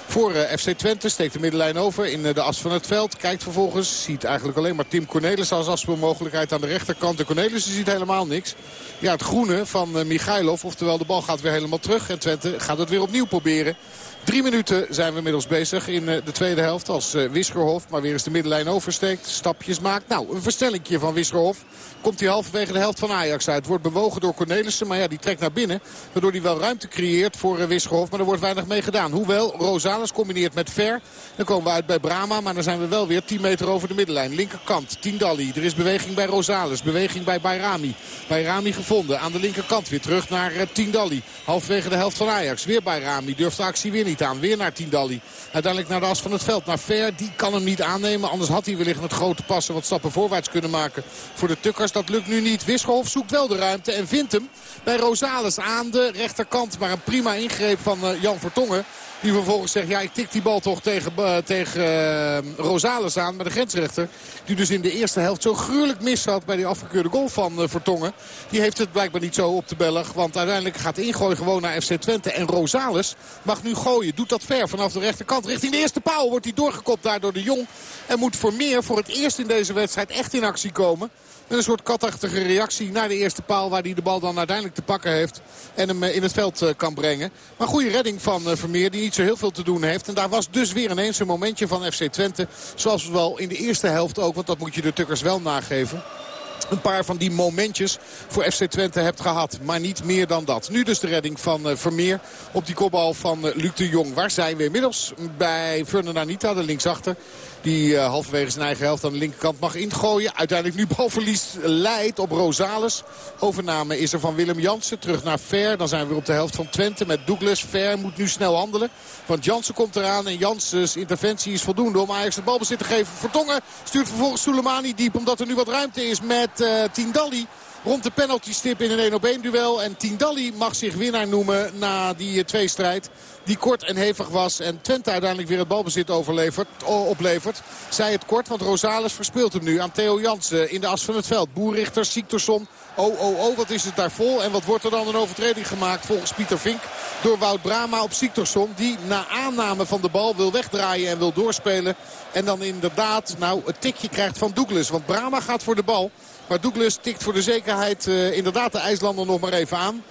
Voor FC Twente steekt de middenlijn over in de as van het veld. Kijkt vervolgens, ziet eigenlijk alleen maar Tim Cornelis als afspeelmogelijkheid aan de rechterkant. De Cornelis ziet helemaal niks. Ja, het groene van Michailov, oftewel de bal gaat weer helemaal terug. En Twente gaat het weer opnieuw proberen. Drie minuten zijn we inmiddels bezig in de tweede helft als Wisgerhof. Maar weer eens de middenlijn oversteekt. Stapjes maakt. Nou, een verstellingje van Wisgerhof. Komt hij halverwege de helft van Ajax uit. Wordt bewogen door Cornelissen. Maar ja, die trekt naar binnen. Waardoor hij wel ruimte creëert voor Wisgerhof. Maar er wordt weinig mee gedaan. Hoewel Rosales combineert met Ver. Dan komen we uit bij Brama. Maar dan zijn we wel weer 10 meter over de middenlijn. Linkerkant, Tindalli. Er is beweging bij Rosales. Beweging bij Bayrami. Bayrami gevonden. Aan de linkerkant weer terug naar Tindalli. Halverwege de helft van Ajax. Weer Bayrami. Durft de actie weer aan. Weer naar Tindalli. Uiteindelijk naar de as van het veld. Naar Ver. Die kan hem niet aannemen. Anders had hij wellicht met grote passen wat stappen voorwaarts kunnen maken. Voor de Tukkers. Dat lukt nu niet. Wisselhof zoekt wel de ruimte en vindt hem bij Rosales aan de rechterkant. Maar een prima ingreep van Jan Vertongen. Die vervolgens zegt, ja ik tik die bal toch tegen, uh, tegen uh, Rosales aan. Maar de grensrechter, die dus in de eerste helft zo gruwelijk mis had bij die afgekeurde goal van uh, Vertongen. Die heeft het blijkbaar niet zo op de Belg. Want uiteindelijk gaat de ingooi gewoon naar FC Twente. En Rosales mag nu gooien. Doet dat ver vanaf de rechterkant. Richting de eerste paal wordt hij doorgekopt daar door de Jong. En moet Vermeer voor het eerst in deze wedstrijd echt in actie komen. Met een soort katachtige reactie naar de eerste paal. Waar hij de bal dan uiteindelijk te pakken heeft. En hem in het veld kan brengen. Maar goede redding van Vermeer. Die niet zo heel veel te doen heeft. En daar was dus weer ineens een momentje van FC Twente. Zoals we wel in de eerste helft ook. Want dat moet je de Tukkers wel nageven een paar van die momentjes voor FC Twente hebt gehad. Maar niet meer dan dat. Nu dus de redding van uh, Vermeer op die kopbal van uh, Luc de Jong. Waar zijn we inmiddels? Bij Fernand Anita, de linksachter. Die uh, halverwege zijn eigen helft aan de linkerkant mag ingooien. Uiteindelijk nu balverlies leidt op Rosales. Overname is er van Willem Jansen. Terug naar Ver. Dan zijn we op de helft van Twente met Douglas. Ver moet nu snel handelen. Want Jansen komt eraan. En Janssens interventie is voldoende om Ajax de balbezit te geven. Vertongen stuurt vervolgens Soleimani diep. Omdat er nu wat ruimte is met Tindalli. rond de penaltystip in een 1 op 1 duel. En Tindalli mag zich winnaar noemen na die tweestrijd die kort en hevig was. En Twente uiteindelijk weer het balbezit overlevert, oplevert. Zij het kort, want Rosales verspeelt hem nu aan Theo Jansen in de as van het veld. Boerrichter, Siktorsson. Oh, oh, oh, wat is het daar vol? En wat wordt er dan een overtreding gemaakt volgens Pieter Vink door Wout Brama op Siktorsson. Die na aanname van de bal wil wegdraaien en wil doorspelen. En dan inderdaad nou, het tikje krijgt van Douglas. Want Brama gaat voor de bal. Maar Douglas tikt voor de zekerheid uh, inderdaad de IJslander nog maar even aan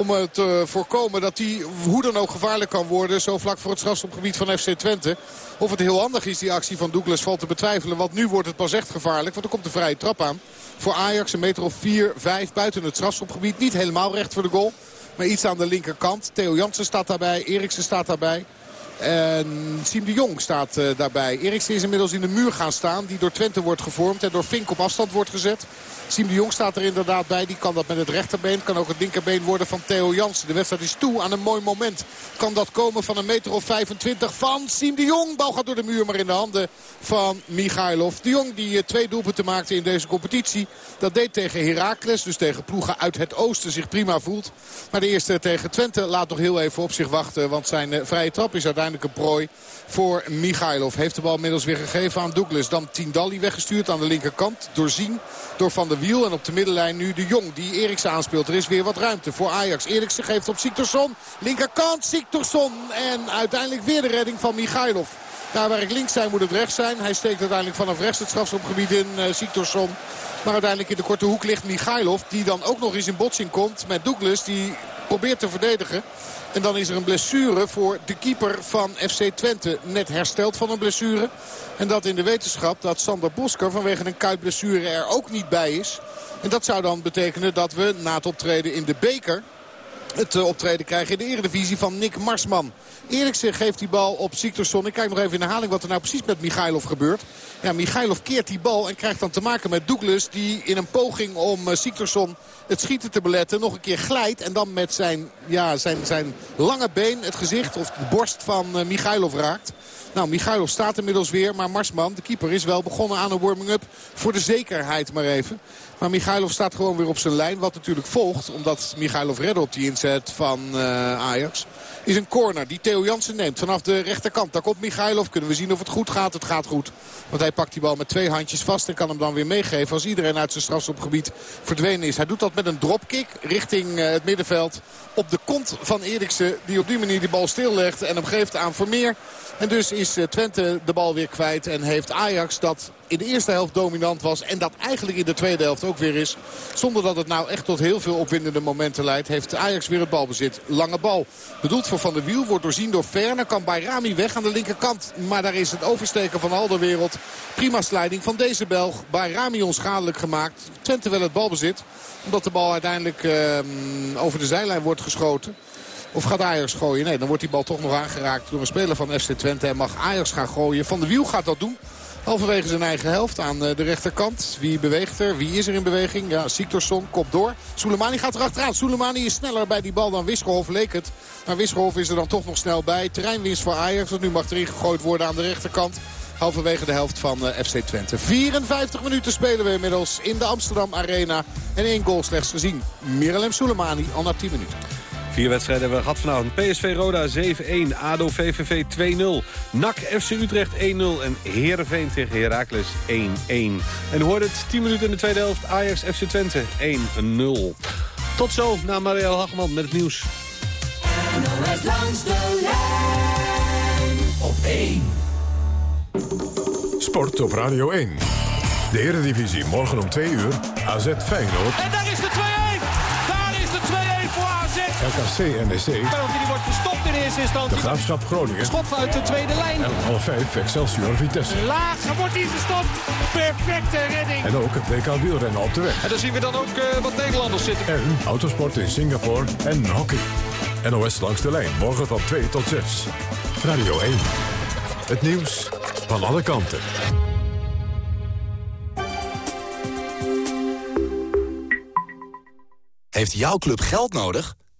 om te voorkomen dat hij hoe dan ook gevaarlijk kan worden. Zo vlak voor het strafschopgebied van FC Twente. Of het heel handig is, die actie van Douglas, valt te betwijfelen. Want nu wordt het pas echt gevaarlijk. Want er komt een vrije trap aan. Voor Ajax een meter of 4, 5 buiten het strafschopgebied. Niet helemaal recht voor de goal. Maar iets aan de linkerkant. Theo Jansen staat daarbij. Eriksen staat daarbij. En Siem de Jong staat uh, daarbij. Eriksen is inmiddels in de muur gaan staan. Die door Twente wordt gevormd en door Fink op afstand wordt gezet. Siem de Jong staat er inderdaad bij. Die kan dat met het rechterbeen. Kan ook het linkerbeen worden van Theo Jansen. De wedstrijd is toe aan een mooi moment. Kan dat komen van een meter of 25 van Siem de Jong. Bal gaat door de muur maar in de handen van Michailov. De Jong die eh, twee doelpunten maakte in deze competitie. Dat deed tegen Heracles. Dus tegen ploegen uit het oosten zich prima voelt. Maar de eerste tegen Twente laat nog heel even op zich wachten. Want zijn eh, vrije trap is uiteindelijk een prooi voor Michailov. Heeft de bal inmiddels weer gegeven aan Douglas. Dan Tindalli weggestuurd aan de linkerkant. Doorzien door Van der Wiel. En op de middenlijn nu de Jong die Eriksen aanspeelt. Er is weer wat ruimte voor Ajax. Eriksen geeft op Siktorsson. Linkerkant Siktorsson. En uiteindelijk weer de redding van Michailov. Daar waar ik links zijn moet het rechts zijn. Hij steekt uiteindelijk vanaf rechts het strafschopgebied in uh. Maar uiteindelijk in de korte hoek ligt Michailov. Die dan ook nog eens in botsing komt met Douglas. Die probeert te verdedigen. En dan is er een blessure voor de keeper van FC Twente. Net hersteld van een blessure. En dat in de wetenschap dat Sander Bosker vanwege een kuitblessure er ook niet bij is. En dat zou dan betekenen dat we na het optreden in de beker het eh, optreden krijgen in de eredivisie van Nick Marsman. Eriksen geeft die bal op Siktorsson. Ik kijk nog even in de herhaling wat er nou precies met Michailov gebeurt. Ja, Michailov keert die bal en krijgt dan te maken met Douglas... die in een poging om uh, Siktorsson het schieten te beletten nog een keer glijdt. En dan met zijn, ja, zijn, zijn lange been het gezicht of de borst van uh, Michailov raakt. Nou, Michailov staat inmiddels weer. Maar Marsman, de keeper, is wel begonnen aan een warming-up. Voor de zekerheid maar even. Maar Michailov staat gewoon weer op zijn lijn. Wat natuurlijk volgt, omdat Michailov redde op die inzet van uh, Ajax. Is een corner die Theo Jansen neemt vanaf de rechterkant. Daar komt Michailov. Kunnen we zien of het goed gaat. Het gaat goed. Want hij pakt die bal met twee handjes vast en kan hem dan weer meegeven. Als iedereen uit zijn strafschopgebied verdwenen is. Hij doet dat met een dropkick richting uh, het middenveld. Op de kont van Eriksen. Die op die manier die bal stillegt en hem geeft aan Vermeer. En dus is uh, Twente de bal weer kwijt. En heeft Ajax dat in de eerste helft dominant was. En dat eigenlijk in de tweede helft ook weer is. Zonder dat het nou echt tot heel veel opwindende momenten leidt. Heeft Ajax weer het balbezit. Lange bal. Bedoeld voor Van der Wiel. Wordt doorzien door Verne. Kan Bayrami weg aan de linkerkant. Maar daar is het oversteken van Alderwereld. Prima slijding van deze Belg. Bayrami onschadelijk gemaakt. Twente wel het balbezit. Omdat de bal uiteindelijk uh, over de zijlijn wordt geschoten. Of gaat Ajax gooien? Nee, dan wordt die bal toch nog aangeraakt door een speler van FC Twente. En mag Ajax gaan gooien. Van der Wiel gaat dat doen. Halverwege zijn eigen helft aan eh, de rechterkant. Wie beweegt er? Wie is er in beweging? Ja, Siktorsson, kop door. Soleimani gaat erachteraan. Soleimani is sneller bij die bal dan Wisselhof, leek het. Maar Wisselhof is er dan toch nog snel bij. Terreinwinst voor Ajax, nu mag er ingegooid worden aan de rechterkant. Halverwege de helft van uh, FC Twente. 54 minuten spelen we inmiddels in de Amsterdam Arena. En één goal slechts gezien. Mirelem Soleimani al na 10 minuten. Vier wedstrijden hebben we gehad vanavond. PSV Roda 7-1, ADO VVV 2-0, NAC FC Utrecht 1-0 en Heerenveen tegen Heracles 1-1. En u hoort het, 10 minuten in de tweede helft, Ajax FC Twente 1-0. Tot zo, na Marielle Hageman met het nieuws. NOS langs de lijn op 1. Sport op Radio 1. De Eredivisie morgen om 2 uur, AZ Feyenoord. En daar is de 2-1! RKC NEC. Penalty die wordt gestopt in eerste instantie. De Graafschap Groningen. Schot uit de tweede lijn. En half 5 Excelsior Vitesse. Laag, wordt hij gestopt. Perfecte redding. En ook het WK wielrennen op de weg. En dan zien we dan ook uh, wat Nederlanders zitten. En autosport in Singapore en hockey. NOS langs de lijn, morgen van 2 tot 6. Radio 1. Het nieuws van alle kanten. Heeft jouw club geld nodig?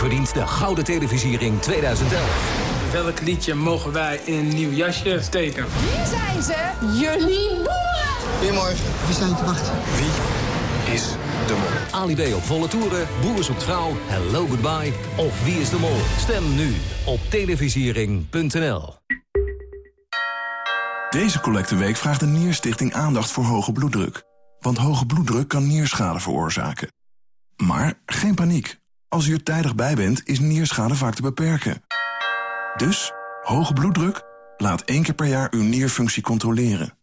Verdient de Gouden Televisiering 2011? Welk liedje mogen wij in een nieuw jasje steken? Hier zijn ze, jullie boeren. Goedemorgen. We zijn te wachten. Wie is de mol? Ali B op volle toeren, Boer zoekt vrouw, Hello Goodbye of Wie is de Mol? Stem nu op televisiering.nl. Deze collecteweek vraagt de Nierstichting aandacht voor hoge bloeddruk. Want hoge bloeddruk kan nierschade veroorzaken. Maar geen paniek. Als u er tijdig bij bent, is nierschade vaak te beperken. Dus, hoge bloeddruk? Laat één keer per jaar uw nierfunctie controleren.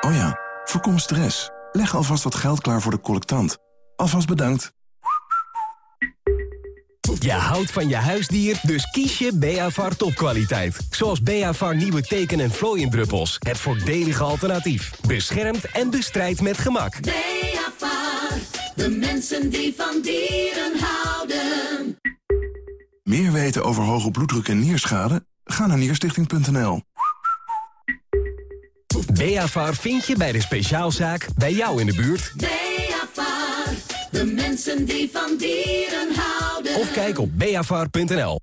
Oh ja, voorkom stress. Leg alvast wat geld klaar voor de collectant. Alvast bedankt. Je houdt van je huisdier, dus kies je Beavar topkwaliteit. Zoals Beavar nieuwe teken- en vlooiendruppels. Het voordelige alternatief. Beschermt en bestrijdt met gemak. Beavar, de mensen die van dieren houden. Meer weten over hoge bloeddruk en nierschade? Ga naar nierstichting.nl. Beavar vind je bij de speciaalzaak bij jou in de buurt. Beavar, de mensen die van dieren houden. Of kijk op beavar.nl.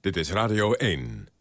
Dit is Radio 1.